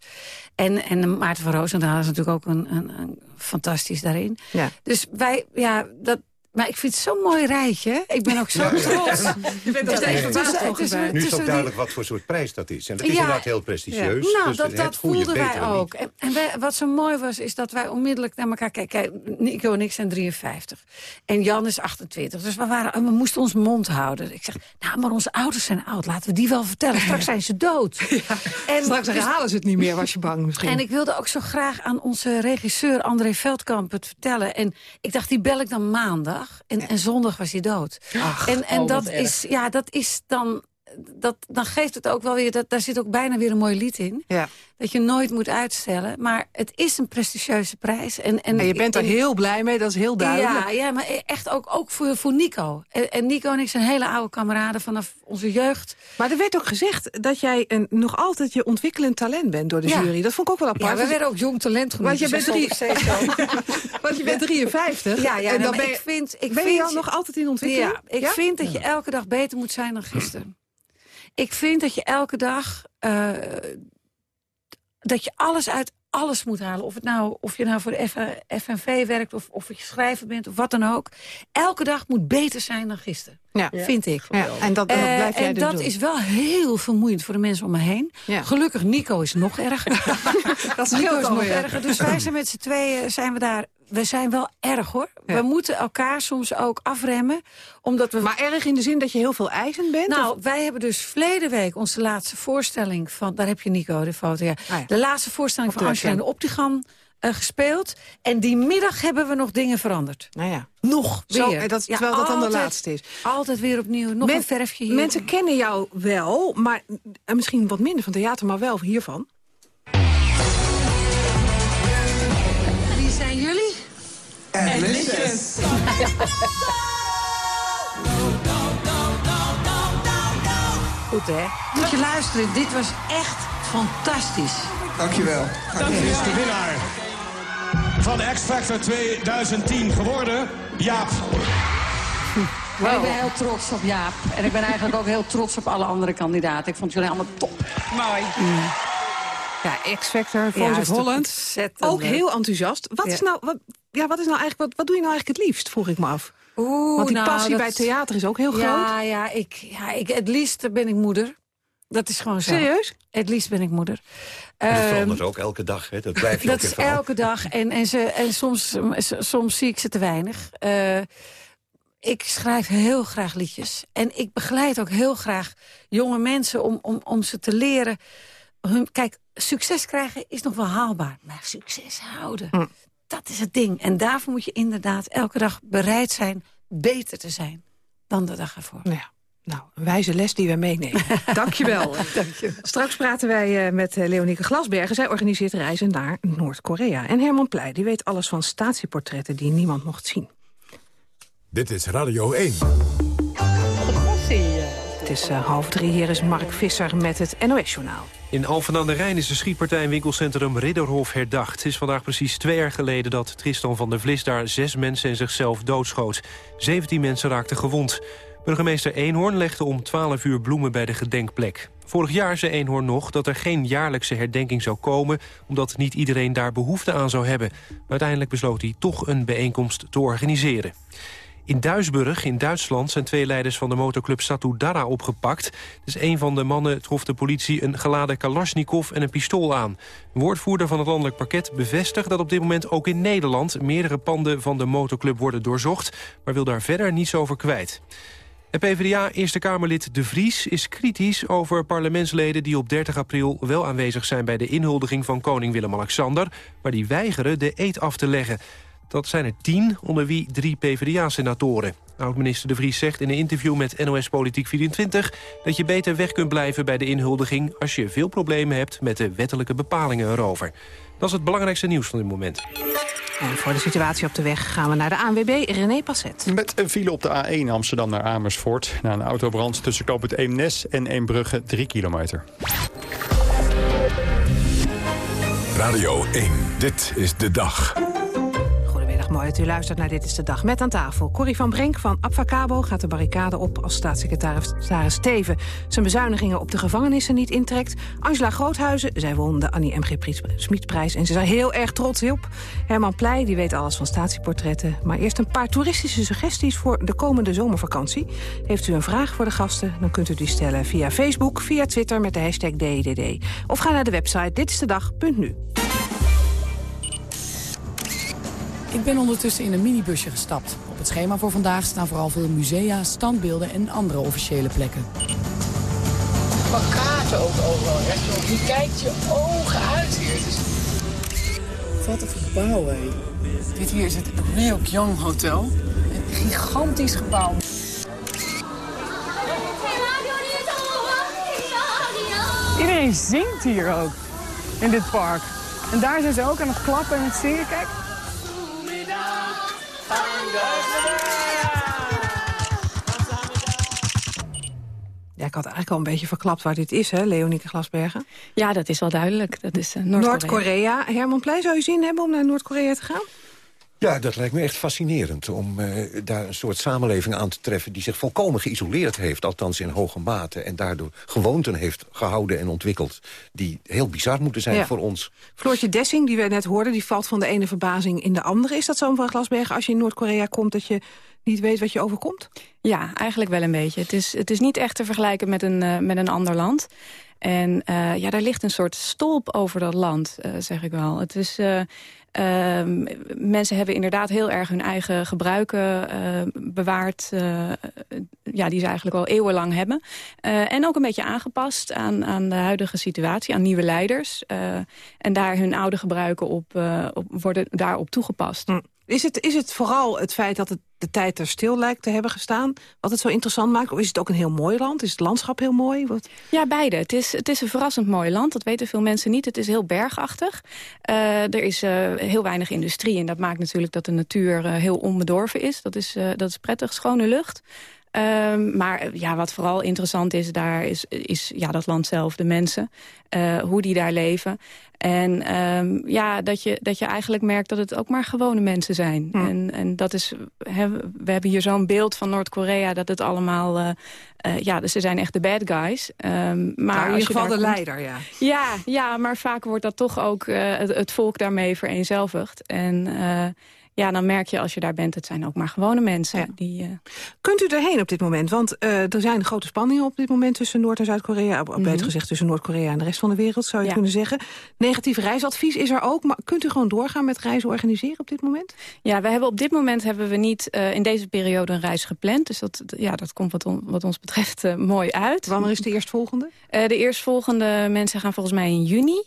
En, en Maarten van Roosendaal is natuurlijk ook een, een, een fantastisch daarin. Ja. Dus wij, ja, dat... Maar ik vind het zo'n mooi rijtje. Ik ben ook zo trots. Je bent tussen- geweest. Nu is ook die- duidelijk wat voor soort prijs dat is. En dat is Ja. inderdaad heel prestigieus. Nou, dus dat, dat voelden wij ook. En, en wij- wat zo mooi was, is dat wij onmiddellijk naar elkaar kijken. Kijk, Nico en ik zijn 53. En Jan is 28. Dus we, waren, en we moesten ons mond houden. Ik zeg, nou, maar onze ouders zijn oud. Laten we die wel vertellen. Straks zijn ze dood. En, Straks dus- herhalen ze het niet meer, was je bang misschien. en ik wilde ook zo graag aan onze regisseur André Veldkamp het vertellen. En ik dacht, die bel ik dan maandag. En, en zondag was hij dood. en en oh, dat, erg. is, ja, dat is dan... Dat, dan geeft het ook wel weer, dat, daar zit ook bijna weer een mooi lied in. Ja. Dat je nooit moet uitstellen. Maar het is een prestigieuze prijs. En, en, En je bent er heel blij mee, dat is heel duidelijk. Ja, ja, maar echt ook, ook voor, voor Nico. En, en Nico en ik zijn hele oude kameraden vanaf onze jeugd. Maar er werd ook gezegd dat jij een, nog altijd je ontwikkelend talent bent door de Ja. jury. Dat vond ik ook wel apart. Ja, we werden ook jong talent genoemd. Want je dus bent, drie... Want je bent 53. Ja, ja en dan maar ben je, ik vind, ik ben je vind dan nog altijd in ontwikkeling? Ja, ik vind dat je elke dag beter moet zijn dan gisteren. Ik vind dat je elke dag... eh, dat je alles uit alles moet halen. Of, het nou, of je nou voor de F- FNV werkt of, of je schrijver bent of wat dan ook. Elke dag moet beter zijn dan gisteren. Ja. Vind ik. Ja, en dat, dat Eh, blijf jij en dus dat doen. is wel heel vermoeiend voor de mensen om me heen. Ja. Gelukkig, Nico is nog erger. Dat Nico scheelt is nog erger. Dus wij zijn met z'n tweeën zijn we daar. We zijn wel erg hoor. Ja. We moeten elkaar soms ook afremmen. Omdat we. Maar erg in de zin dat je heel veel eisend bent? nou, of- wij hebben dus verleden week onze laatste voorstelling van. Daar heb je Nico, de foto. Ja. Ah, ja. De laatste voorstelling Op van Angela en de. Optigan eh, gespeeld. En die middag hebben we nog dingen veranderd. nou ja. Nog Zo, weer. dat, Ja, terwijl dat dan de laatste is. Altijd weer opnieuw. Nog Men- een verfje hier. Mensen kennen jou wel, maar en misschien wat minder van theater, maar wel hiervan. Goed, hè? Moet je luisteren, dit was echt fantastisch. Dankjewel. Dat is de winnaar van X Factor 2010 geworden, Jaap. Maar ik ben heel trots op Jaap. En ik ben eigenlijk ook heel trots op alle andere kandidaten. Ik vond jullie allemaal top. Mooi. Ja, X-Factor, Ja, Voice of Holland. Ook heel enthousiast. Wat, Ja. is nou, wat, ja, wat, is nou eigenlijk, wat, wat doe je nou eigenlijk het liefst, vroeg ik me af. Oeh, Want die nou, passie dat- bij theater is ook heel groot. Ja, ja, ik, ja ik, het liefst ben ik moeder. Dat is gewoon zo. Serieus? Het liefst ben ik moeder. En dat Ehm, verandert ook elke dag. Hè? Dat blijf je dat ook in is verhaal. elke dag. En, en, ze, en soms, soms zie ik ze te weinig. Eh, ik schrijf heel graag liedjes. En ik begeleid ook heel graag jonge mensen om, om, om ze te leren. Hun, kijk, succes krijgen is nog wel haalbaar. Maar succes houden, Hm. dat is het ding. En daarvoor moet je inderdaad elke dag bereid zijn beter te zijn dan de dag ervoor. Ja. Nou, een wijze les die we meenemen. Dankjewel. Dankjewel. Straks praten wij uh, met uh, Leonieke Glasbergen. Zij organiseert reizen naar Noord-Korea. En Herman Pleij, die weet alles van statieportretten die niemand mocht zien. Dit is Radio 1. Het is uh, half drie, hier is Mark Visser met het NOS-journaal. In Alphen aan de Rijn is de schietpartij in winkelcentrum Ridderhof herdacht. Het is vandaag precies twee jaar geleden dat Tristan van der Vlis daar zes mensen en zichzelf doodschoot. 17 mensen raakten gewond. Burgemeester Eenhoorn legde om 12 uur bloemen bij de gedenkplek. Vorig jaar zei Eenhoorn nog dat er geen jaarlijkse herdenking zou komen... omdat niet iedereen daar behoefte aan zou hebben. Uiteindelijk besloot hij toch een bijeenkomst te organiseren. In Duisburg, in Duitsland, zijn twee leiders van de motorclub Satudara opgepakt. Dus een van de mannen trof de politie een geladen kalasjnikov en een pistool aan. Een woordvoerder van het landelijk parket bevestigt dat op dit moment ook in Nederland... meerdere panden van de motorclub worden doorzocht, maar wil daar verder niets over kwijt. En PvdA Eerste Kamerlid De Vries is kritisch over parlementsleden... die op 30 april wel aanwezig zijn bij de inhuldiging van koning Willem-Alexander... maar die weigeren de eed af te leggen. Dat zijn er tien, onder wie drie PvdA-senatoren. Oud-minister De Vries zegt in een interview met NOS Politiek 24... dat je beter weg kunt blijven bij de inhuldiging... als je veel problemen hebt met de wettelijke bepalingen erover. Dat is het belangrijkste nieuws van dit moment. En voor de situatie op de weg gaan we naar de ANWB, René Passet. Met een file op de A1 Amsterdam naar Amersfoort. Na een autobrand tussen Koop het Eemnes en Eembrugge 3 kilometer. Radio 1, dit is de dag. Mooi dat u luistert naar Dit is de Dag. Met aan tafel Corrie van Brenk van Abfacabo gaat de barricade op als staatssecretaris Steven zijn bezuinigingen op de gevangenissen niet intrekt. Angela Groothuizen, zij won de Annie M.G. Smitprijs en ze er heel erg trots op. Herman Pleij, die weet alles van statieportretten. Maar eerst een paar toeristische suggesties voor de komende zomervakantie. Heeft u een vraag voor de gasten, dan kunt u die stellen via Facebook, via Twitter met de hashtag DDD. Of ga naar de website ditistedag.nu. Ik ben ondertussen in een minibusje gestapt. Op het schema voor vandaag staan vooral veel musea, standbeelden en andere officiële plekken. Plakaten ook overal. Echt, je kijkt je ogen uit hier. Wat een gebouw, hé. Dit hier is het Young Hotel. Een gigantisch gebouw. Iedereen zingt hier ook, in dit park. En daar zijn ze ook aan het klappen en het zingen. Kijk, ik had eigenlijk al een beetje verklapt waar dit is, hè, Leonieke Glasbergen? Ja, dat is wel duidelijk. Dat is uh, Noord-Korea. Noord Herman Pleij, zou je zin hebben om naar Noord-Korea te gaan? Ja, dat lijkt me echt fascinerend om uh, daar een soort samenleving aan te treffen... die zich volkomen geïsoleerd heeft, althans in hoge mate... en daardoor gewoonten heeft gehouden en ontwikkeld... die heel bizar moeten zijn voor ons. Floortje Dessing, die we net hoorden, die valt van de ene verbazing in de andere. Is dat zo, mevrouw Glasbergen, als je in Noord-Korea komt... dat je niet weet wat je overkomt? Ja, eigenlijk wel een beetje. Het is, het is niet echt te vergelijken met een, uh, met een ander land. En uh, ja, daar ligt een soort stolp over dat land, uh, zeg ik wel. Het is... Uh, mensen hebben inderdaad heel erg hun eigen gebruiken bewaard. Ja, die ze eigenlijk al eeuwenlang hebben. en ook een beetje aangepast aan, aan de huidige situatie, aan nieuwe leiders. en daar hun oude gebruiken op, op worden daarop toegepast. Hm. Is het, is het vooral het feit dat het de tijd er stil lijkt te hebben gestaan... wat het zo interessant maakt? Of is het ook een heel mooi land? Is het landschap heel mooi? Wat? Ja, beide. Het is, het is een verrassend mooi land. Dat weten veel mensen niet. Het is heel bergachtig. Uh, er is uh, heel weinig industrie. En dat maakt natuurlijk dat de natuur uh, heel onbedorven is. Dat is, dat is prettig. Schone lucht. Um, maar ja, wat vooral interessant is daar, is, is ja, dat land zelf, de mensen. Uh, hoe die daar leven. En um, ja, dat je, dat je eigenlijk merkt dat het ook maar gewone mensen zijn. Hm. En, en dat is, he, we hebben hier zo'n beeld van Noord-Korea... dat het allemaal, uh, uh, ja, dus ze zijn echt de bad guys. Um, maar nou, in ieder geval de komt, leider, ja. ja. Ja, maar vaak wordt dat toch ook het, het, volk daarmee vereenzelvigd. En ja, dan merk je als je daar bent, het zijn ook maar gewone mensen. Ja. Die, uh... Kunt u erheen op dit moment? Want uh, er zijn grote spanningen op dit moment tussen Noord- en Zuid-Korea. Mm -hmm. Beter gezegd tussen Noord-Korea en de rest van de wereld, zou je ja. kunnen zeggen. Negatief reisadvies is er ook. Maar kunt u gewoon doorgaan met reizen organiseren op dit moment? Ja, we hebben op dit moment hebben we niet uh, in deze periode een reis gepland. Dus dat, ja, dat komt wat, on, wat ons betreft mooi uit. Wanneer is de eerstvolgende? de eerstvolgende mensen gaan volgens mij in juni.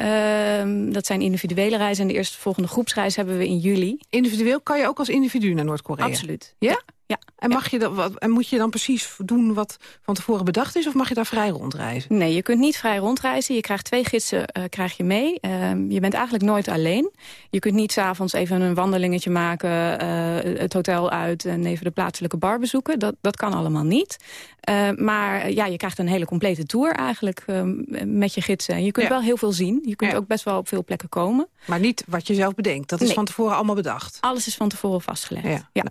Uh, dat zijn individuele reizen. En de eerste volgende groepsreis hebben we in juli. Individueel kan je ook als individu naar Noord-Korea? Absoluut. Ja? Ja? En, mag je dat, wat, en moet je dan precies doen wat van tevoren bedacht is... of mag je daar vrij rondreizen? Nee, je kunt niet vrij rondreizen. Je krijgt twee gidsen uh, krijg je mee. Uh, je bent eigenlijk nooit alleen. Je kunt niet s'avonds even een wandelingetje maken... Uh, het hotel uit en even de plaatselijke bar bezoeken. Dat, dat kan allemaal niet. maar ja, je krijgt een hele complete tour eigenlijk met je gidsen. En je kunt ja. wel heel veel zien. Je kunt ja. ook best wel op veel plekken komen. Maar niet wat je zelf bedenkt. Dat is nee. van tevoren allemaal bedacht. Alles is van tevoren vastgelegd. Ja. ja.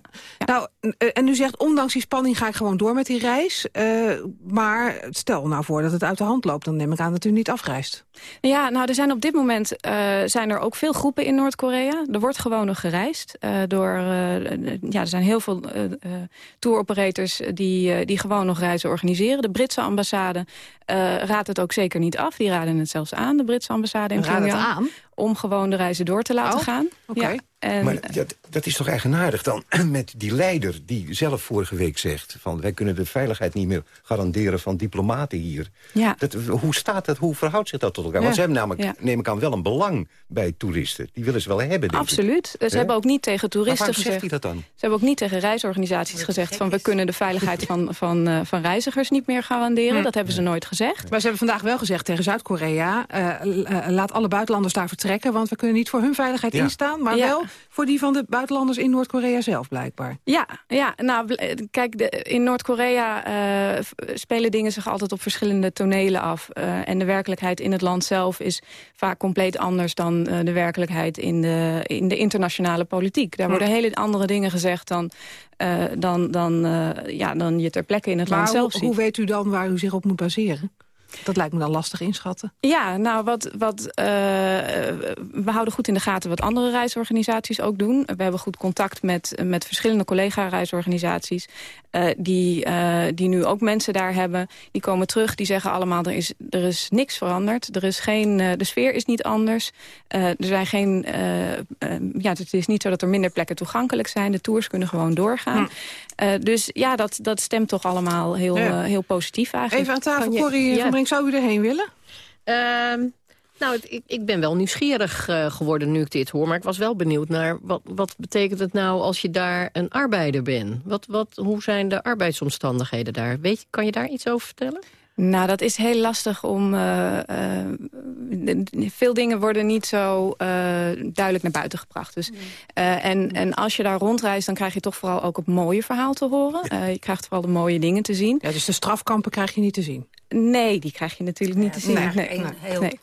Nou, en u zegt, ondanks die spanning ga ik gewoon door met die reis. Uh, maar stel nou voor dat het uit de hand loopt. Dan neem ik aan dat u niet afreist. Ja, nou, er zijn op dit moment uh, zijn er ook veel groepen in Noord-Korea. Er wordt gewoon nog gereisd. Uh, door, ja, er zijn heel veel touroperators die, die gewoon nog reizen organiseren. De Britse ambassade raadt het ook zeker niet af. Die raden het zelfs aan, de Britse ambassade in Pyongyang. het aan? Om gewoon de reizen door te laten oh, gaan. Oké. Okay. Ja. Maar dat, dat is toch eigenaardig dan met die leider die zelf vorige week zegt... van wij kunnen de veiligheid niet meer garanderen van diplomaten hier. Ja. Dat, hoe staat dat, hoe verhoudt zich dat tot elkaar? Want ze hebben namelijk, Ja. neem ik aan, wel een belang bij toeristen. Die willen ze wel hebben, denk ik. Absoluut. Ze hebben ook niet tegen toeristen waarom gezegd... zegt hij dat dan? Ze hebben ook niet tegen reisorganisaties gezegd... van we kunnen de veiligheid van, van, eh, van reizigers niet meer garanderen. Hm. Dat hebben ze nooit gezegd. Maar ze hebben vandaag wel gezegd tegen Zuid-Korea... eh, eh, laat alle buitenlanders daar vertrekken... want we kunnen niet voor hun veiligheid Ja. instaan... maar Ja. wel voor die van de buitenlanders in Noord-Korea zelf, blijkbaar. Ja, ja nou, eh, kijk, de, in Noord-Korea eh, spelen dingen zich altijd op verschillende tonelen af. Eh, en de werkelijkheid in het land zelf is vaak compleet anders dan eh, de werkelijkheid in de, in de internationale politiek. Daar worden hele andere dingen gezegd dan, eh, dan, dan, eh, ja, dan je ter plekke in het Maar land zelf ziet. hoe weet u dan waar u zich op moet baseren? Dat lijkt me dan lastig inschatten. Ja, nou, wat, wat, eh, we houden goed in de gaten wat andere reisorganisaties ook doen. We hebben goed contact met, met verschillende collega-reisorganisaties... eh, die, eh, die nu ook mensen daar hebben. Die komen terug, die zeggen allemaal... er is, er is niks veranderd, er is geen, eh, de sfeer is niet anders. Eh, er zijn geen, ja, het is niet zo dat er minder plekken toegankelijk zijn. De tours kunnen gewoon doorgaan. Eh, dus ja, dat, dat stemt toch allemaal heel, Ja. heel positief eigenlijk. Even aan tafel, Corrie ja. Van Brink, zou u erheen willen? Ehm, nou, het- ik, ik ben wel nieuwsgierig eh, geworden nu ik dit hoor. Maar ik was wel benieuwd naar wat, wat betekent het nou als je daar een arbeider bent? Wat, wat, hoe zijn de arbeidsomstandigheden daar? Weet je, kan je daar iets over vertellen? Nou, dat is heel lastig om... eh, eh, veel dingen worden niet zo eh, duidelijk naar buiten gebracht. Dus, eh, en, en als je daar rondreist, dan krijg je toch vooral ook het mooie verhaal te horen. Eh, je krijgt vooral de mooie dingen te zien. Ja, dus de strafkampen krijg je niet te zien? Nee, die krijg je natuurlijk niet te zien. nee, Nee, een nee, heel- nee.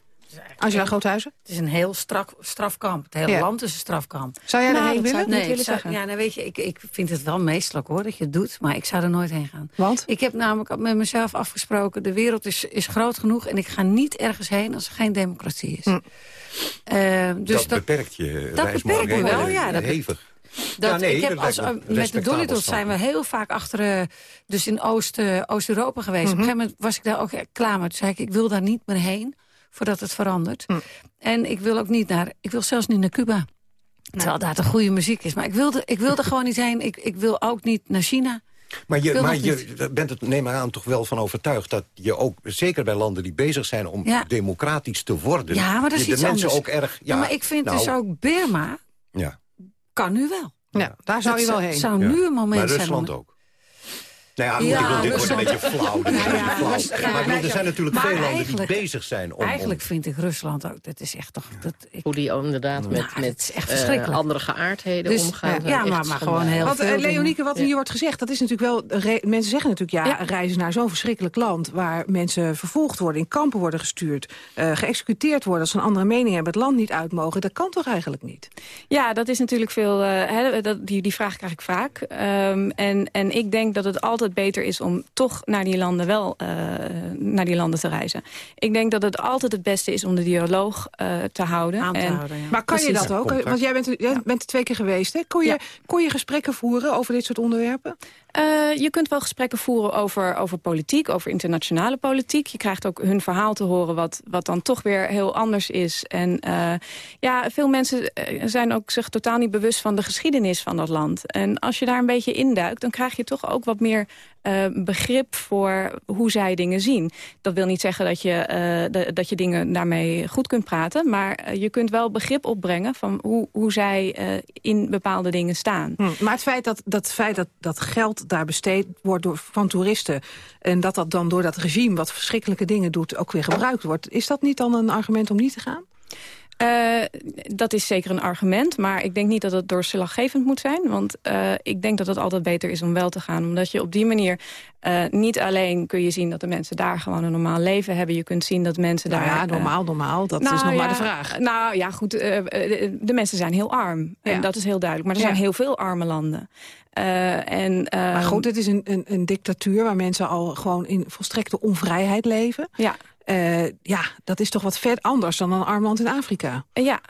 Angela Groothuizen? Het is een heel strak, strafkamp. Het hele Ja. land is een strafkamp. Zou jij Nou, erheen zou willen? ik niet willen zou- zeggen. Ja, nou weet je, ik, ik vind het wel meestelijk hoor, dat je het doet. Maar ik zou er nooit heen gaan. Want? Ik heb namelijk met mezelf afgesproken... de wereld is, is groot genoeg en ik ga niet ergens heen... als er geen democratie is. Hm. Eh, dus dat, beperkt je dat beperkt me wel, ja, dat- hevig. Dat, Ja, nee, ik heb als, me met de Dolitos zijn we heel vaak achter, eh, dus in Oost, eh, Oost-Europa geweest. Mhm. Op een gegeven moment was ik daar ook klaar mee. Toen zei ik, ik wil daar niet meer heen voordat het verandert. Hm. En ik wil ook niet naar, ik wil zelfs niet naar Cuba. Terwijl daar de goede muziek is. Maar ik wilde, ik wilde gewoon niet heen. Ik, ik wil ook niet naar China. Maar je, maar je bent het, neem maar aan, toch wel van overtuigd... dat je ook, zeker bij landen die bezig zijn om Ja. democratisch te worden... Ja, maar dat is je de iets mensen anders. ook erg... Ja, maar ik vind nou, dus ook Burma Ja. Kan nu wel. Ja, daar zou Dat je wel heen. zou Ja. nu een moment Maar zijn. Rusland om- ook. Nou ja, goed, Ja, ik bedoel, dit wordt een Rusland- beetje flauw. dit Ja, flauw. Maar bedoel, er zijn natuurlijk veel landen die bezig zijn om... om- Eigenlijk vind ik Rusland ook, dat is echt toch... Dat, ik, Hoe die inderdaad Nou, met, eh, andere geaardheden Dus, omgaan. ja, maar- maar gewoon schandalig. heel eh, veel Leonieke, wat Ja. hier wordt gezegd, dat is natuurlijk wel... mensen zeggen natuurlijk, ja, Ja. reizen naar zo'n verschrikkelijk land... waar mensen vervolgd worden, in kampen worden gestuurd... eh, geëxecuteerd worden als ze een andere mening hebben... het land niet uit mogen. Dat kan toch eigenlijk niet? Ja, dat is natuurlijk veel. eh, hè, dat, die, die vraag krijg ik vaak. Ehm, en, en ik denk dat het altijd beter is om toch naar die landen wel eh, naar die landen te reizen. Ik denk dat het altijd het beste is om de dialoog eh, te houden. Aan te en, houden, ja. Maar kan je dat ook? Want jij bent, er- jij bent er twee keer geweest, hè? Kon je, Ja. kon je gesprekken voeren over dit soort onderwerpen? Eh, je kunt wel gesprekken voeren over, over politiek, over internationale politiek. Je krijgt ook hun verhaal te horen wat, wat dan toch weer heel anders is. En eh, ja, veel mensen eh, zijn ook zich totaal niet bewust van de geschiedenis van dat land. En als je daar een beetje induikt, dan krijg je toch ook wat meer uh, begrip voor hoe zij dingen zien. Dat wil niet zeggen dat je, de, dat je dingen daarmee goed kunt praten... maar uh, je kunt wel begrip opbrengen van hoe, hoe zij in bepaalde dingen staan. Hm, maar het feit dat, dat, feit dat, dat geld daar besteed wordt door, van toeristen... en dat dat dan door dat regime wat verschrikkelijke dingen doet... ook weer gebruikt wordt, is dat niet dan een argument om niet te gaan? Uh, dat is zeker een argument, maar ik denk niet dat het doorslaggevend moet zijn. Want uh, ik denk dat het altijd beter is om wel te gaan. Omdat je op die manier uh, niet alleen kun je zien dat de mensen daar gewoon een normaal leven hebben. Je kunt zien dat mensen nou daar... ja, normaal, normaal, dat nou, is nog ja, maar de vraag. Nou ja, goed, de, de, mensen zijn heel arm. Ja. En dat is heel duidelijk. Maar er zijn heel veel arme landen. Uh, en, uh, maar goed, het is een, een, een dictatuur waar mensen al gewoon in volstrekte onvrijheid leven. Ja. Uh, ja, dat is toch wat vet anders dan een arm land in Afrika. Ja,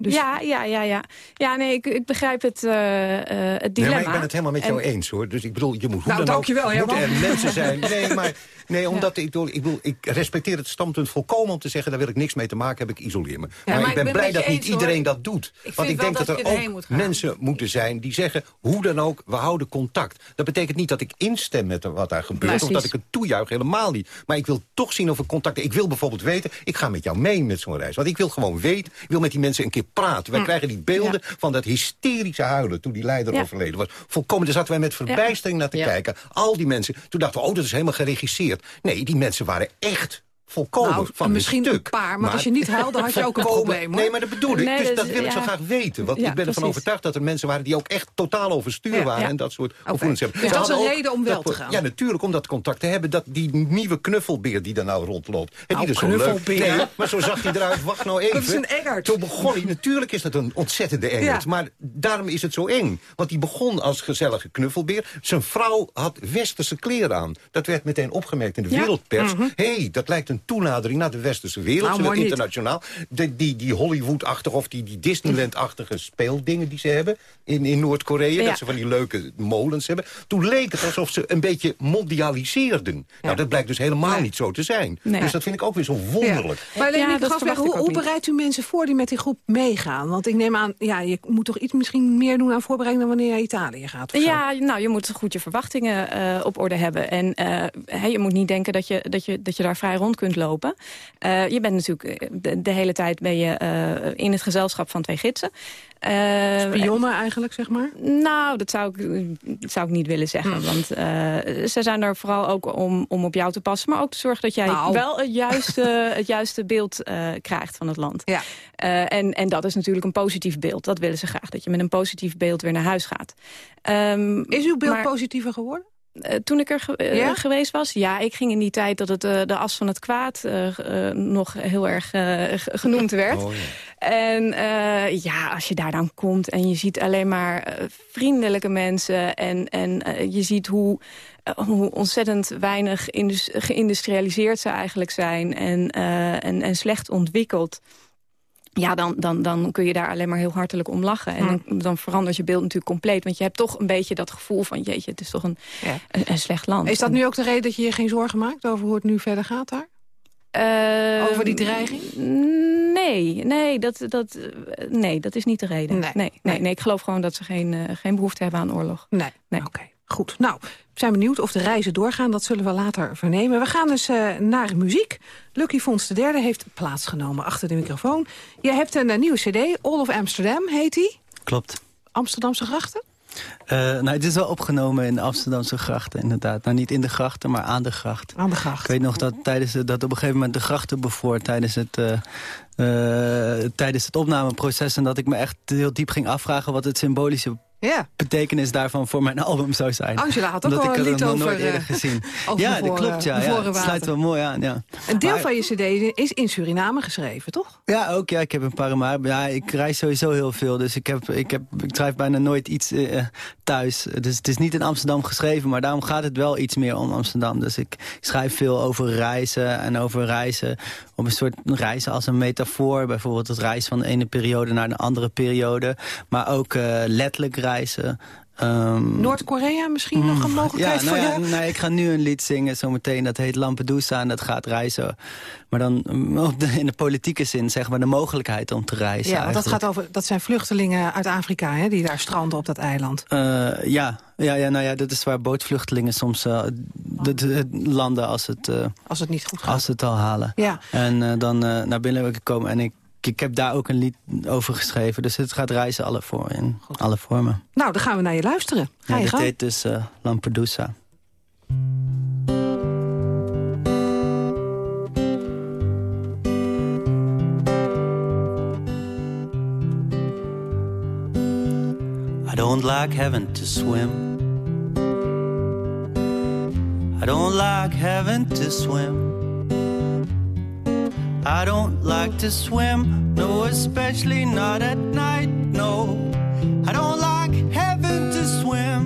dus... Ja, ja, ja, ja. Ja, nee, ik, ik begrijp het, uh, uh, het dilemma. Nee, maar ik ben het helemaal met jou en... eens, hoor. Dus ik bedoel, je moet hoe nou, dan dankjewel, ook... Moeten er mensen zijn... Nee, maar... Nee, omdat ja. ik, bedoel, ik, bedoel, ik respecteer het standpunt volkomen om te zeggen... daar wil ik niks mee te maken hebben, ik isoleer me. Maar, maar, ik ben, ben blij dat niet iedereen dat doet. Ik Want ik denk dat, dat er ook moet mensen moeten zijn die zeggen... hoe dan ook, we houden contact. Dat betekent niet dat ik instem met wat daar gebeurt... Precies. of dat ik het toejuich, helemaal niet. Maar ik wil toch zien of ik contact... Ik wil bijvoorbeeld weten, ik ga met jou mee met zo'n reis. Want ik wil gewoon weten, ik wil met die mensen een keer praten. Wij Hm. krijgen die beelden ja. van dat hysterische huilen... toen die leider Ja. overleden was. Volkomen, daar zaten wij met verbijstering naar te kijken. Al die mensen, toen dachten we, oh, dat is helemaal geregisseerd. Nee, die mensen waren echt volkomen Nou, van misschien stuk. een paar, maar als je niet huilde, had je ook een probleem, hoor. Nee, maar dat bedoel ik. Nee, dus dat wil ik zo graag weten. Want Ja, ik ben ervan precies. overtuigd dat er mensen waren... die ook echt totaal overstuur waren ja. en dat soort gevoelens hebben. Dus dat is een reden om wel te gaan. Ja, natuurlijk, om dat contact te hebben. Dat die nieuwe knuffelbeer die daar nou rondloopt. En Nou, die is zo leuk. knuffelbeer. Nee, maar zo zag hij eruit. Wacht nou even. Dat is een engert. Toen begon hij. Natuurlijk is dat een ontzettende engert. Maar daarom is het zo eng. Want die begon als gezellige knuffelbeer. Zijn vrouw had westerse kleren aan. Dat werd meteen opgemerkt in de wereldpers. Mhm. hey, dat lijkt een toenadering naar de westerse wereld. Nou, internationaal. De, die die Hollywood-achtige of die, die Disneyland-achtige speeldingen die ze hebben in, in Noord-Korea. Ja. Dat ze van die leuke molens hebben. Toen leek het alsof ze een beetje mondialiseerden. Nou, dat blijkt dus helemaal niet zo te zijn. Nee. Dus dat vind ik ook weer zo wonderlijk. Maar Ja, ik dat gaf weg, verwacht ik hoe, hoe bereidt u mensen voor die met die groep meegaan? Want ik neem aan, ja, je moet toch iets misschien meer doen aan voorbereiding... dan wanneer je naar Italië gaat? of zo? Ja, nou, je moet goed je verwachtingen eh, op orde hebben. En eh, hè, je moet niet denken dat je, dat, je, dat je daar vrij rond kunt lopen. Eh, je bent natuurlijk eh, de, de hele tijd ben je, eh, in het gezelschap van twee gidsen. Spionnen eigenlijk, zeg maar? Nou, dat zou ik, dat zou ik niet willen zeggen. Hmm. Want ze zijn er vooral ook om, om op jou te passen... maar ook te zorgen dat jij Nou. wel het juiste, het juiste beeld krijgt van het land. Ja. En, en dat is natuurlijk een positief beeld. Dat willen ze graag, dat je met een positief beeld weer naar huis gaat. Ehm, Is uw beeld maar- positiever geworden? Eh, toen ik er ge- eh, Ja? geweest was, ja, ik ging in die tijd dat het eh, de as van het kwaad nog heel erg genoemd werd. Oh, ja. En eh, ja, als je daar dan komt en je ziet alleen maar vriendelijke mensen... en, en je ziet hoe, hoe ontzettend weinig geïndustrialiseerd ze eigenlijk zijn... en, eh, en, en slecht ontwikkeld... Ja, dan, dan, dan kun je daar alleen maar heel hartelijk om lachen. En dan, dan verandert je beeld natuurlijk compleet. Want je hebt toch een beetje dat gevoel van... jeetje, het is toch een, Ja. een, een slecht land. Is dat nu ook de reden dat je je geen zorgen maakt over hoe het nu verder gaat daar? Eh, Over die dreiging? Nee, nee dat, dat, nee, dat is niet de reden. Nee. Nee, nee, nee, ik geloof gewoon dat ze geen, eh, geen behoefte hebben aan oorlog. Nee. Nee. Oké, goed. Nou, we zijn benieuwd of de reizen doorgaan. Dat zullen we later vernemen. We gaan dus eh, naar muziek. Lucky Fons de derde heeft plaatsgenomen achter de microfoon. Je hebt een, eh, nieuwe cd, All of Amsterdam heet die. Klopt. Amsterdamse grachten? Eh, nou, het is wel opgenomen in de Amsterdamse grachten, inderdaad. Nou, niet in de grachten, maar aan de gracht. Aan de gracht. Ik weet nog dat, tijdens de, dat op een gegeven moment de grachten bevoor... tijdens het, tijdens het opnameproces... en dat ik me echt heel diep ging afvragen... wat het symbolische Ja. betekenis daarvan voor mijn album zou zijn. Angela had ook al een lied over, nooit eerder eh, gezien. over ja, dat klopt, ja. Het sluit wel mooi aan, ja. Een deel Maar- van je cd is in Suriname geschreven, toch? Ja, ook. Ja, ik heb een paar maar Ja, ik reis sowieso heel veel. Dus ik, heb, ik, heb, ik schrijf bijna nooit iets eh, thuis. Dus het is niet in Amsterdam geschreven. Maar daarom gaat het wel iets meer om Amsterdam. Dus ik schrijf veel over reizen. En over reizen op een soort reizen als een metafoor. Bijvoorbeeld het reizen van de ene periode naar de andere periode. Maar ook eh, letterlijk reizen. Ehm, Noord-Korea misschien nog een mogelijkheid ja, nou voor ja, jou? nee, ik ga nu een lied zingen zometeen. Dat heet Lampedusa en dat gaat reizen. Maar dan mm, in de politieke zin, zeg maar, de mogelijkheid om te reizen. Ja, want dat, gaat over, dat zijn vluchtelingen uit Afrika hè, die daar stranden op dat eiland. Eh, ja, ja, ja, nou ja, dat is waar bootvluchtelingen soms eh, de, de- landen als het, eh, Als het niet goed gaat. als het al halen. Ja. En eh, dan eh, naar binnen komen en ik, ik heb daar ook een lied over geschreven. Dus het gaat reizen alle voor, in alle vormen. Nou, dan gaan we naar je luisteren. Ga Ja, je dit heet dus eh, Lampedusa. I don't like having to swim. I don't like having to swim. I don't like to swim, no, especially not at night, no. I don't like having to swim.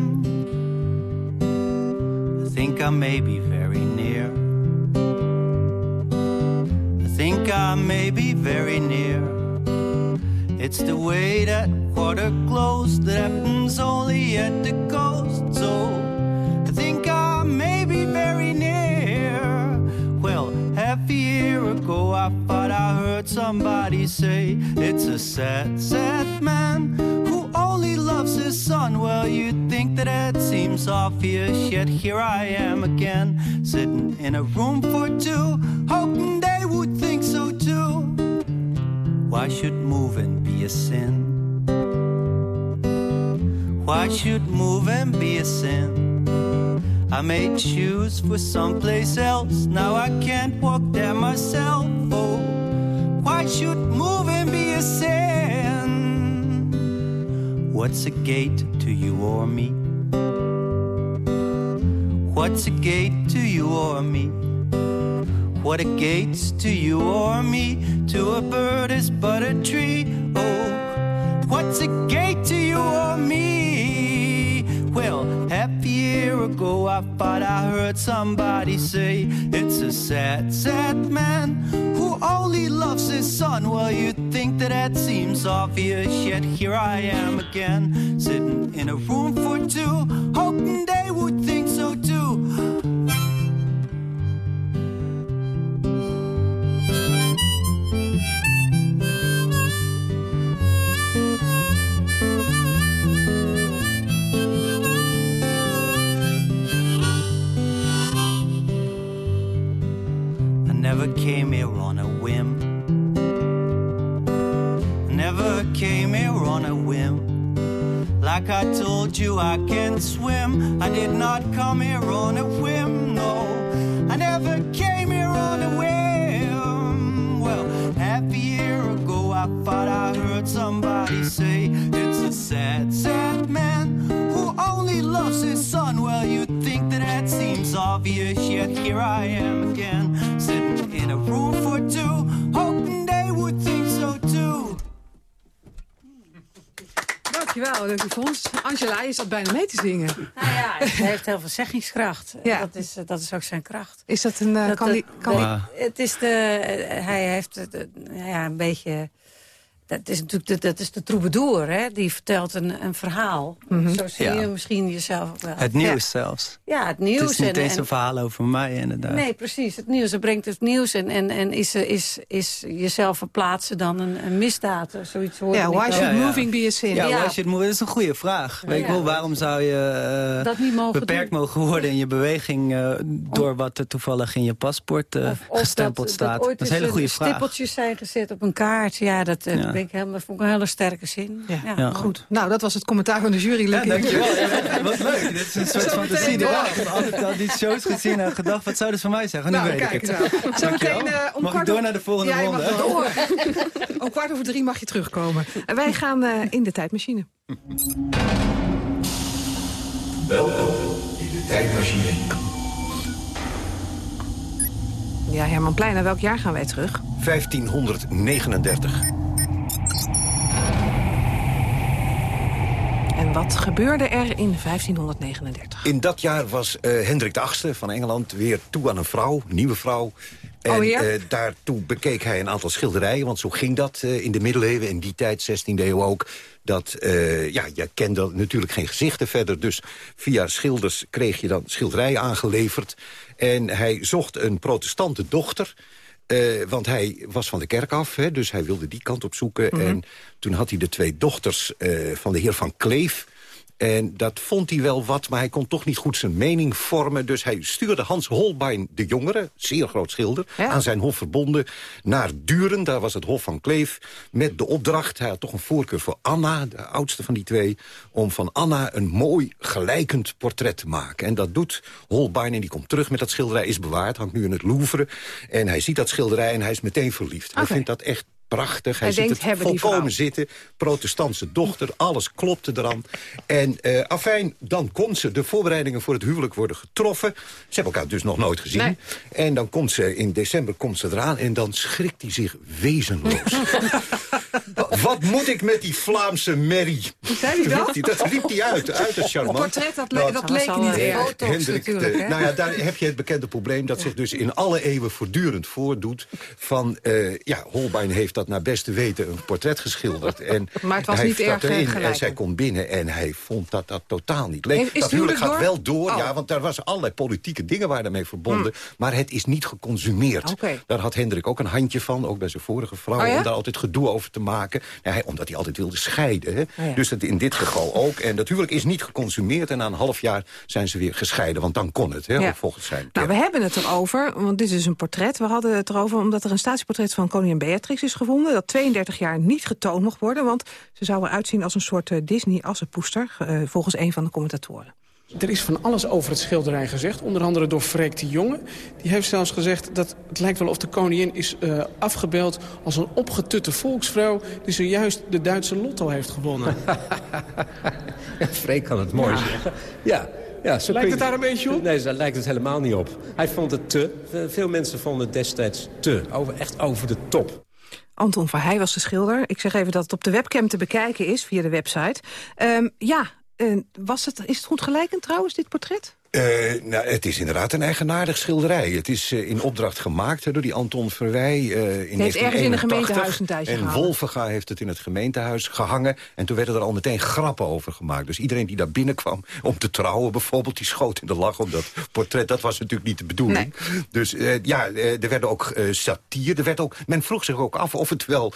I think I may be very near. I think I may be very near. It's the way that water glows that happens only at the somebody say it's a sad, sad man who only loves his son. Well, you'd think that it seems obvious, yet here I am again, sitting in a room for two, hoping they would think so too. Why should moving be a sin? Why should moving be a sin? I made shoes for someplace else. Now I can't walk there myself. Oh, why should moving be a sin? What's a gate to you or me? What's a gate to you or me? What a gate's to you or me? To a bird is but a tree. Oh, what's a gate to you or me? Well, year ago, I thought I heard somebody say it's a sad, sad man who only loves his son. Well, you'd think that that seems obvious, yet here I am again, sitting in a room for two, hoping they would think so too. Here on a whim. Never came here on a whim. Like I told you, I can swim. I did not come here on a whim, no. I never came here on a whim. Well, half a year ago, I thought I heard somebody say it's a sad, sad man who only loves his son. Well, you'd think that that seems obvious, yet here I am Dankjewel, Lucky Fons. Angela, je zat bijna mee te zingen. Nou ja, hij heeft heel veel zeggingskracht. Dat, is, eh, dat is ook zijn kracht. Is dat een... eh, Dat, kan eh, die, kan die- Het is de, hij heeft het, eh, nou ja, een beetje... Dat is natuurlijk de, dat is de troubadour, hè? die vertelt een, een verhaal. Zo zie je misschien jezelf ook wel. Het nieuws zelfs. Ja, het nieuws. Het is niet en, eens en- een verhaal over mij, inderdaad. Nee, precies. Het nieuws. Hij brengt het nieuws en, en, en is, is, is jezelf verplaatsen dan een, een misdaad? of Zoiets hoorde Ja, ik why should moving be a sin? Ja, Ja. why should move? Dat is een goede vraag. Weet Ja. wel, waarom zou je eh, Dat niet mogen beperkt doen. mogen worden in je beweging... eh, door wat er toevallig in je paspoort eh, Of gestempeld dat, staat? Dat, dat is een hele goede vraag. stippeltjes zijn gezet op een kaart. Ja, dat, ik helemaal, vond ik een hele sterke zin. Ja, Ja. Goed. Nou, dat was het commentaar van de jury, Ja, dankjewel. Ja, wat leuk. Dit is een soort fantasie. ik heb altijd al die shows gezien en gedacht... wat zouden ze van mij zeggen? Nu Nou, weet ik kijk het. eens aan. Dankjewel. Zometeen, eh, om Mag ik door naar de volgende ja, ronde? mag door. om kwart over drie mag je terugkomen. En wij gaan eh, in de tijdmachine. Welkom in de tijdmachine. Ja, Herman Plein, naar welk jaar gaan wij terug? 1539. En wat gebeurde er in 1539? In dat jaar was eh, Hendrik VIII van Engeland weer toe aan een vrouw, nieuwe vrouw. En Oh, ja? eh, daartoe bekeek hij een aantal schilderijen, want zo ging dat eh, in de middeleeuwen, in die tijd, 16e eeuw ook. Dat, eh, ja, je kende natuurlijk geen gezichten verder, dus via schilders kreeg je dan schilderijen aangeleverd. En hij zocht een protestante dochter, eh, want hij was van de kerk af, hè, dus hij wilde die kant op zoeken. Mhm. En toen had hij de twee dochters eh, van de heer van Kleef... En dat vond hij wel wat, maar hij kon toch niet goed zijn mening vormen. Dus hij stuurde Hans Holbein de Jongere, zeer groot schilder... aan zijn hof verbonden, naar Duren. Daar was het hof van Kleef. Met de opdracht, hij had toch een voorkeur voor Anna... de oudste van die twee, om van Anna een mooi gelijkend portret te maken. En dat doet Holbein en die komt terug met dat schilderij. Is bewaard, hangt nu in het Louvre. En hij ziet dat schilderij en hij is meteen verliefd. Hij Oké. vindt dat echt prachtig. Hij, Hij ziet het volkomen zitten. Protestantse dochter, alles klopte eraan. En eh afijn, dan komt ze. De voorbereidingen voor het huwelijk worden getroffen. Ze hebben elkaar dus nog nooit gezien. Nee. En dan komt ze, in december komt ze eraan... en dan schrikt hij zich wezenloos. Wat moet ik met die Vlaamse merrie? Zei hij dat? Dat riep hij uit, uit het charmant. Het portret, dat, le- Nou, dat leek niet eh, erg. Hendrik natuurlijk, de- hè? nou ja, daar heb je het bekende probleem... dat zich dus in alle eeuwen voortdurend voordoet... van, eh, ja, Holbein heeft dat naar beste weten een portret geschilderd. En Maar het was hij niet erg, stapte eh, En zij komt binnen en hij vond dat dat totaal niet leek. Is- is dat huwelijk gaat door? wel door, Oh. ja, want daar was allerlei politieke dingen waren daarmee verbonden. Maar het is niet geconsumeerd. Daar had Hendrik ook een handje van, ook bij zijn vorige vrouw... Oh ja? om daar altijd gedoe over te maken. Nou, hij, omdat hij altijd wilde scheiden. Hè? Oh ja. Dus dat in dit geval ook. En dat huwelijk is niet geconsumeerd. En na een half jaar zijn ze weer gescheiden. Want dan kon het, hè, Ja. volgens zijn Nou, we hebben het erover, want dit is een portret. We hadden het erover omdat er een statieportret van koningin Beatrix is gevonden... dat 32 jaar niet getoond mocht worden... want ze zou eruit zien als een soort eh, Disney-assenpoester... eh, volgens een van de commentatoren. Er is van alles over het schilderij gezegd, onder andere door Freek de Jonge. Die heeft zelfs gezegd dat het lijkt wel of de koningin is eh, afgebeeld... als een opgetutte volksvrouw die zojuist de Duitse lotto heeft gewonnen. Freek kan het mooi Ja. zeggen. Ja, ja, zo Lijkt het daar een beetje op? Nee, daar lijkt het helemaal niet op. Hij vond het te. Veel mensen vonden het destijds te. Over, echt over de top. Anton van Heij was de schilder. Ik zeg even dat het op de webcam te bekijken is via de website. Ehm, ja, eh, was het, is het goed gelijkend trouwens, dit portret? Eh, nou, het is inderdaad een eigenaardig schilderij. Het is eh, in opdracht gemaakt door die Anton Verwij. eh in heeft ergens in een 1981. gemeentehuis een tijdje En. Wolvenga heeft het in het gemeentehuis gehangen. En toen werden er al meteen grappen over gemaakt. Dus iedereen die daar binnenkwam om te trouwen bijvoorbeeld... die schoot in de lach om dat portret. Dat was natuurlijk niet de bedoeling. Dus eh, ja, eh, er werden ook eh, satire. Er werd ook, men vroeg zich ook af of het wel...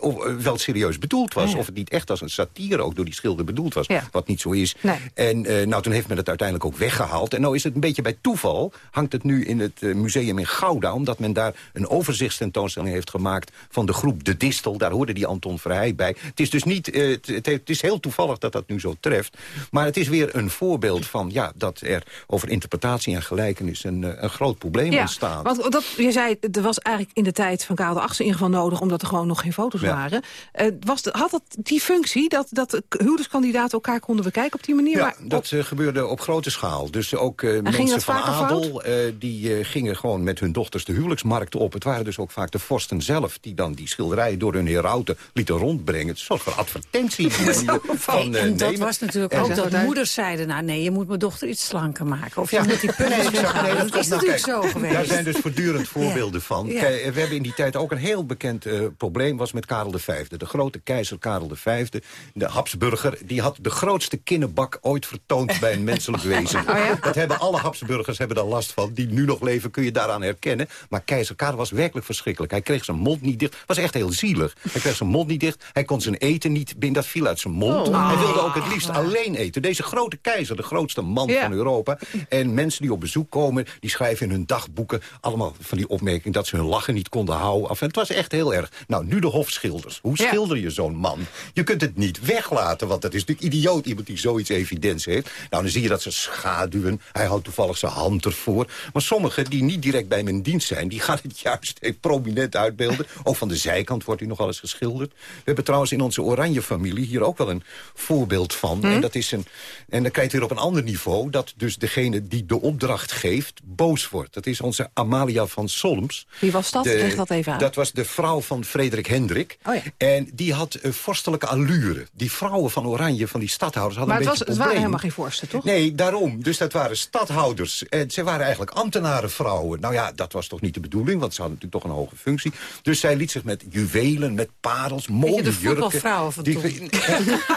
Of, eh, wel serieus bedoeld was. Ja. Of het niet echt als een satire ook door die schilder bedoeld was. Ja. Wat niet zo is. Nee. En eh, nou, toen heeft men het uiteindelijk ook weggehaald. En nou is het een beetje bij toeval. Hangt het nu in het eh, museum in Gouda. Omdat men daar een overzichtstentoonstelling heeft gemaakt... van de groep De Distel. Daar hoorde die Anton Verheij bij. Het is dus niet... het, is heel toevallig dat dat nu zo treft. Maar het is weer een voorbeeld van... Ja, dat er over interpretatie en gelijkenis een, een groot probleem ontstaat. want dat, je zei, er was eigenlijk in de tijd van Karel de Achtste in ieder geval nodig... omdat er gewoon nog geen foto's Ja. waren. Eh, was de, had dat die functie dat, dat de huwelijkskandidaten elkaar konden bekijken op die manier? Ja, maar dat eh, gebeurde op grote schaal. Dus ook eh, mensen van adel... eh, die eh, gingen gewoon met hun dochters de huwelijksmarkten op. Het waren dus ook vaak de vorsten zelf... die dan die schilderijen door hun herauten lieten rondbrengen. Het soort van advertentie. van, eh, en dat was natuurlijk En- ook dat moeders zeiden... nou nee, je moet mijn dochter iets slanker maken. Of je Ja. moet die puntjes Nee, dat is Nou, natuurlijk kijk, zo geweest. Daar zijn dus voortdurend voorbeelden van. Ja. Kijk, we hebben in die tijd ook een heel bekend eh, probleem... was met Karel V. De grote keizer Karel V, de Habsburger... die had de grootste kinnenbak ooit vertoond bij een menselijk wezen. Dat hebben alle Habsburgers hebben daar last van. Die nu nog leven kun je daaraan herkennen. Maar keizer Karel was werkelijk verschrikkelijk. Hij kreeg zijn mond niet dicht. was echt heel zielig. Hij kreeg zijn mond niet dicht. Hij kon zijn eten niet binnen. Dat viel uit zijn mond. Oh. Hij wilde ook het liefst alleen eten. Deze grote keizer, de grootste man Ja. van Europa. En mensen die op bezoek komen, die schrijven in hun dagboeken... allemaal van die opmerking dat ze hun lachen niet konden houden. Af. En het was echt heel erg. Nou, nu de hofschilders. Hoe Ja. schilder je zo'n man? Je kunt het niet weglaten, want dat is natuurlijk idioot... iemand die zoiets evidents heeft. Nou, dan zie je dat ze schaduwen. Hij houdt toevallig zijn hand ervoor. Maar sommigen die niet direct bij mijn dienst zijn... die gaan het juist heel prominent uitbeelden. Ook van de zijkant wordt hij nogal eens geschilderd. We hebben trouwens in onze oranje familie hier ook wel een voorbeeld van. En, dat is een, en dan krijg je weer op een ander niveau... dat dus degene die de opdracht geeft boos wordt. Dat is onze Amalia van Solms. Wie was dat? De- Leg dat even uit. Dat was de vrouw van Frederik Hendrik. Oh ja. En die had uh, vorstelijke allure. Die vrouwen van Oranje, van die stadhouders, hadden maar een het, beetje was, het waren helemaal geen vorsten, toch? Nee, daarom. Dus dat waren stadhouders. En ze waren eigenlijk ambtenarenvrouwen. Nou ja, dat was toch niet de bedoeling, want ze hadden natuurlijk toch een hoge functie. Dus zij liet zich met juwelen, met parels, mooie de voetbalvrouwen van die, toen.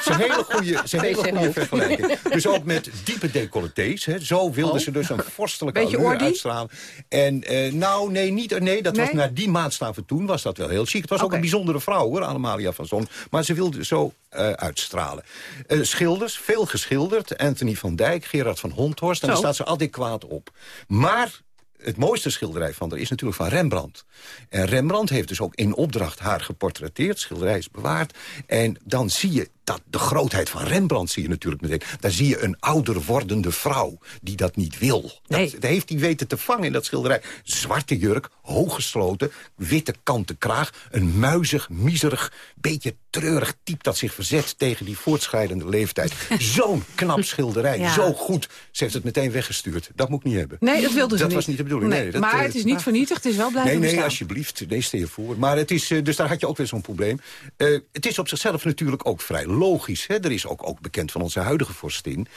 Een hele goede, is een hele goede vergelijking. Dus ook met diepe decolletés. Hè. Zo wilden Oh. ze dus een vorstelijke Beetje allure uitstralen. En eh, nou, nee, niet, nee dat was naar die maatstaf van toen was dat wel heel chic. Het was ook een bijzondere vrouw, hoor, Annemalia van Zon. Maar ze wilde zo eh, uitstralen. Eh, schilders, veel geschilderd. Anthony van Dijk, Gerard van Honthorst. En daar staat ze adequaat op. Maar het mooiste schilderij van haar is natuurlijk van Rembrandt. En Rembrandt heeft dus ook in opdracht haar geportretteerd. Schilderij is bewaard. En dan zie je dat de grootheid van Rembrandt zie je natuurlijk meteen. Daar zie je een ouder wordende vrouw die dat niet wil. Dat, Nee. dat heeft hij weten te vangen in dat schilderij. Zwarte jurk, hooggesloten, witte kanten kraag. Een muizig, miserig, beetje treurig type dat zich verzet tegen die voortschrijdende leeftijd. Zo'n knap schilderij, Ja. zo goed. Ze heeft het meteen weggestuurd. Dat moet ik niet hebben. Nee, dat wilden ze Dat niet. was niet de bedoeling. Nee, dat, maar eh, het is niet vernietigd, het is wel blijven Nee, nee, bestaan. alsjeblieft. Nee, stel je voor. Maar het is, eh, dus daar had je ook weer zo'n probleem. Eh, het is op zichzelf natuurlijk ook vrij logisch. Hè? Er is ook, ook bekend van onze huidige vorstin.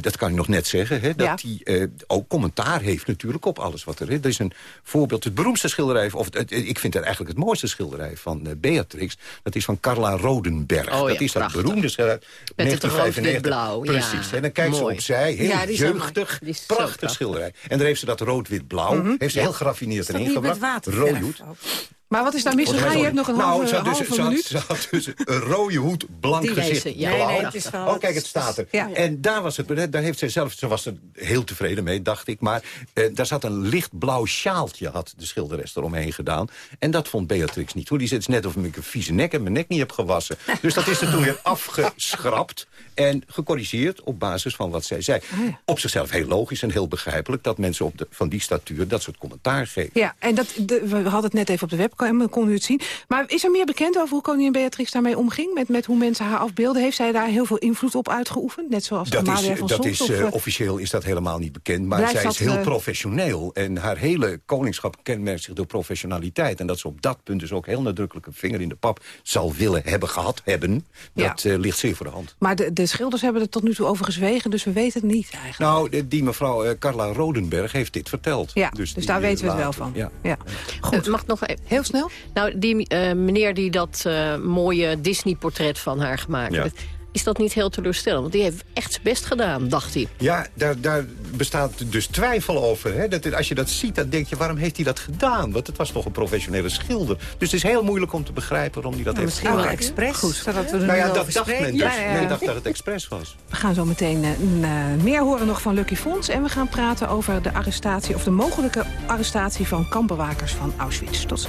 dat kan ik nog net zeggen. Hè? Dat Ja. die ook commentaar heeft natuurlijk op alles wat er is. Er is een voorbeeld, het beroemdste schilderij... of het, het- ik vind het eigenlijk het mooiste schilderij van eh, Beatrix. Dat is van Carla Rodenberg. Oh ja, dat is dat beroemde schilderij. Met het 1995. rood-wit-blauw, ja. Precies. En dan kijkt ze Mooi. opzij. Heel Ja, jeugdig. Prachtig prachtig. schilderij. En daar heeft ze dat rood-wit-blauw. Heeft ze heel geraffineerd erin gebracht. ook? Maar wat is daar misgegaan? Je hebt nog een nou, halve, ze had dus, halve ze had- minuut. ze had dus een rode hoed, blank Die gezicht, ja. Nee, nee, het is wel- oh, kijk, het staat er. Ja. En daar was het, daar heeft zij zelf, ze was er heel tevreden mee, dacht ik. Maar eh, daar zat een lichtblauw sjaaltje, had de schilderes eromheen gedaan. En dat vond Beatrix niet. Hoe die zit net of ik een vieze nek en mijn nek niet heb gewassen. Dus dat is er toen weer afgeschrapt en gecorrigeerd op basis van wat zij zei. Ah, Op zichzelf heel logisch en heel begrijpelijk dat mensen op de, van die statuur dat soort commentaar geven. Ja, en dat, de, we hadden het net even op de webcam, dan kon u het zien. Maar is er meer bekend over hoe koningin Beatrix daarmee omging? Met, met hoe mensen haar afbeelden? Heeft zij daar heel veel invloed op uitgeoefend? Net zoals Dat is, Amalia van dat is of, eh, eh, officieel is dat helemaal niet bekend. Maar zij is heel eh, professioneel. En haar hele koningschap kenmerkt zich door professionaliteit. En dat ze op dat punt dus ook heel nadrukkelijk een vinger in de pap zal willen hebben gehad hebben. Dat eh, ligt zeer voor de hand. Maar de, de schilders hebben er tot nu toe over gezwegen, dus we weten het niet eigenlijk. Nou, de- die mevrouw eh, Carla Rodenberg heeft dit verteld. Ja, dus die, daar eh, weten we het wel van. Ja. Ja. Goed. mag ik nog even... Heel snel? Nou, die eh, meneer die dat eh, mooie Disney-portret van haar gemaakt Ja. Is dat niet heel teleurstellend? Want die heeft echt zijn best gedaan, dacht hij. Ja, daar, daar bestaat dus twijfel over. Hè? Dat, als je dat ziet, dan denk je, waarom heeft hij dat gedaan? Want het was toch een professionele schilder. Dus het is heel moeilijk om te begrijpen waarom hij dat heeft Misschien wel gedaan. expres, Goed. zodat we er Nou ja, dat dacht men dus. Ja, ja, ja. Men dacht dat het expres was. We gaan zo meteen eh, eh, meer horen nog van Lucky Fons. En we gaan praten over de arrestatie, of de mogelijke arrestatie van kampbewakers van Auschwitz. Tot zo.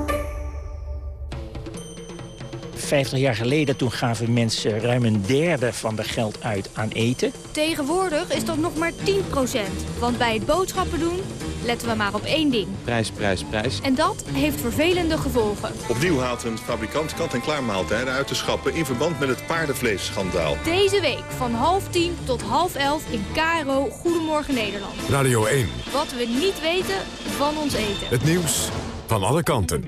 50 jaar geleden toen gaven mensen ruim een derde van de geld uit aan eten. Tegenwoordig is dat nog maar 10%. Want bij het boodschappen doen letten we maar op één ding. Prijs, prijs, prijs. En dat heeft vervelende gevolgen. Opnieuw haalt een fabrikant kant-en-klaar maaltijden uit te schappen... in verband met het paardenvleesschandaal. Deze week van half tien tot half elf in KRO Goedemorgen Nederland. Radio 1, Wat we niet weten van ons eten. het nieuws van alle kanten.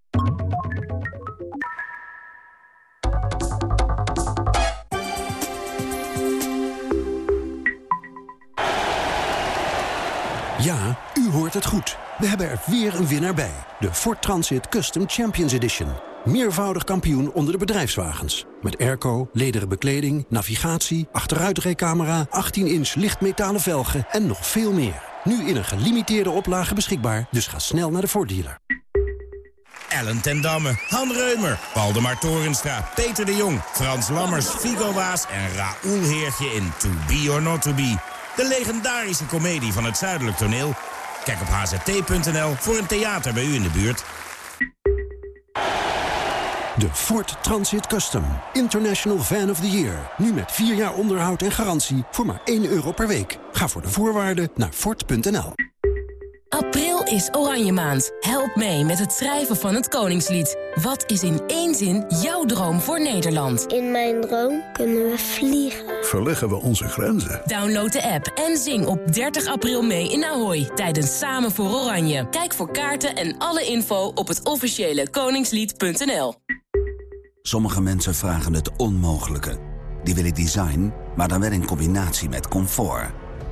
het goed. We hebben er weer een winnaar bij. De Ford Transit Custom Champions Edition. Meervoudig kampioen onder de bedrijfswagens. Met airco, lederen bekleding, navigatie, achteruitrijcamera... 18-inch lichtmetalen velgen en nog veel meer. Nu in een gelimiteerde oplage beschikbaar, dus ga snel naar de Ford dealer. Ellen ten Damme, Han Reumer, Waldemar Torenstra, Peter de Jong... Frans Lammers, Figo Waas en Raoul Heertje in To Be or Not To Be. De legendarische komedie van het Zuidelijk Toneel. Kijk op hzt.nl voor een theater bij u in de buurt. De Ford Transit Custom. International Van of the Year. Nu met 4 jaar onderhoud en garantie voor maar 1 euro per week. Ga voor de voorwaarden naar Ford.nl. April is Oranje Maand. Help mee met het schrijven van het Koningslied. Wat is in één zin jouw droom voor Nederland? In mijn droom kunnen we vliegen. Verleggen we onze grenzen. Download de app en zing op 30 april mee in Ahoy tijdens Samen voor Oranje. Kijk voor kaarten en alle info op het officiële koningslied.nl. Sommige mensen vragen het onmogelijke. Die willen design, maar dan wel in combinatie met comfort.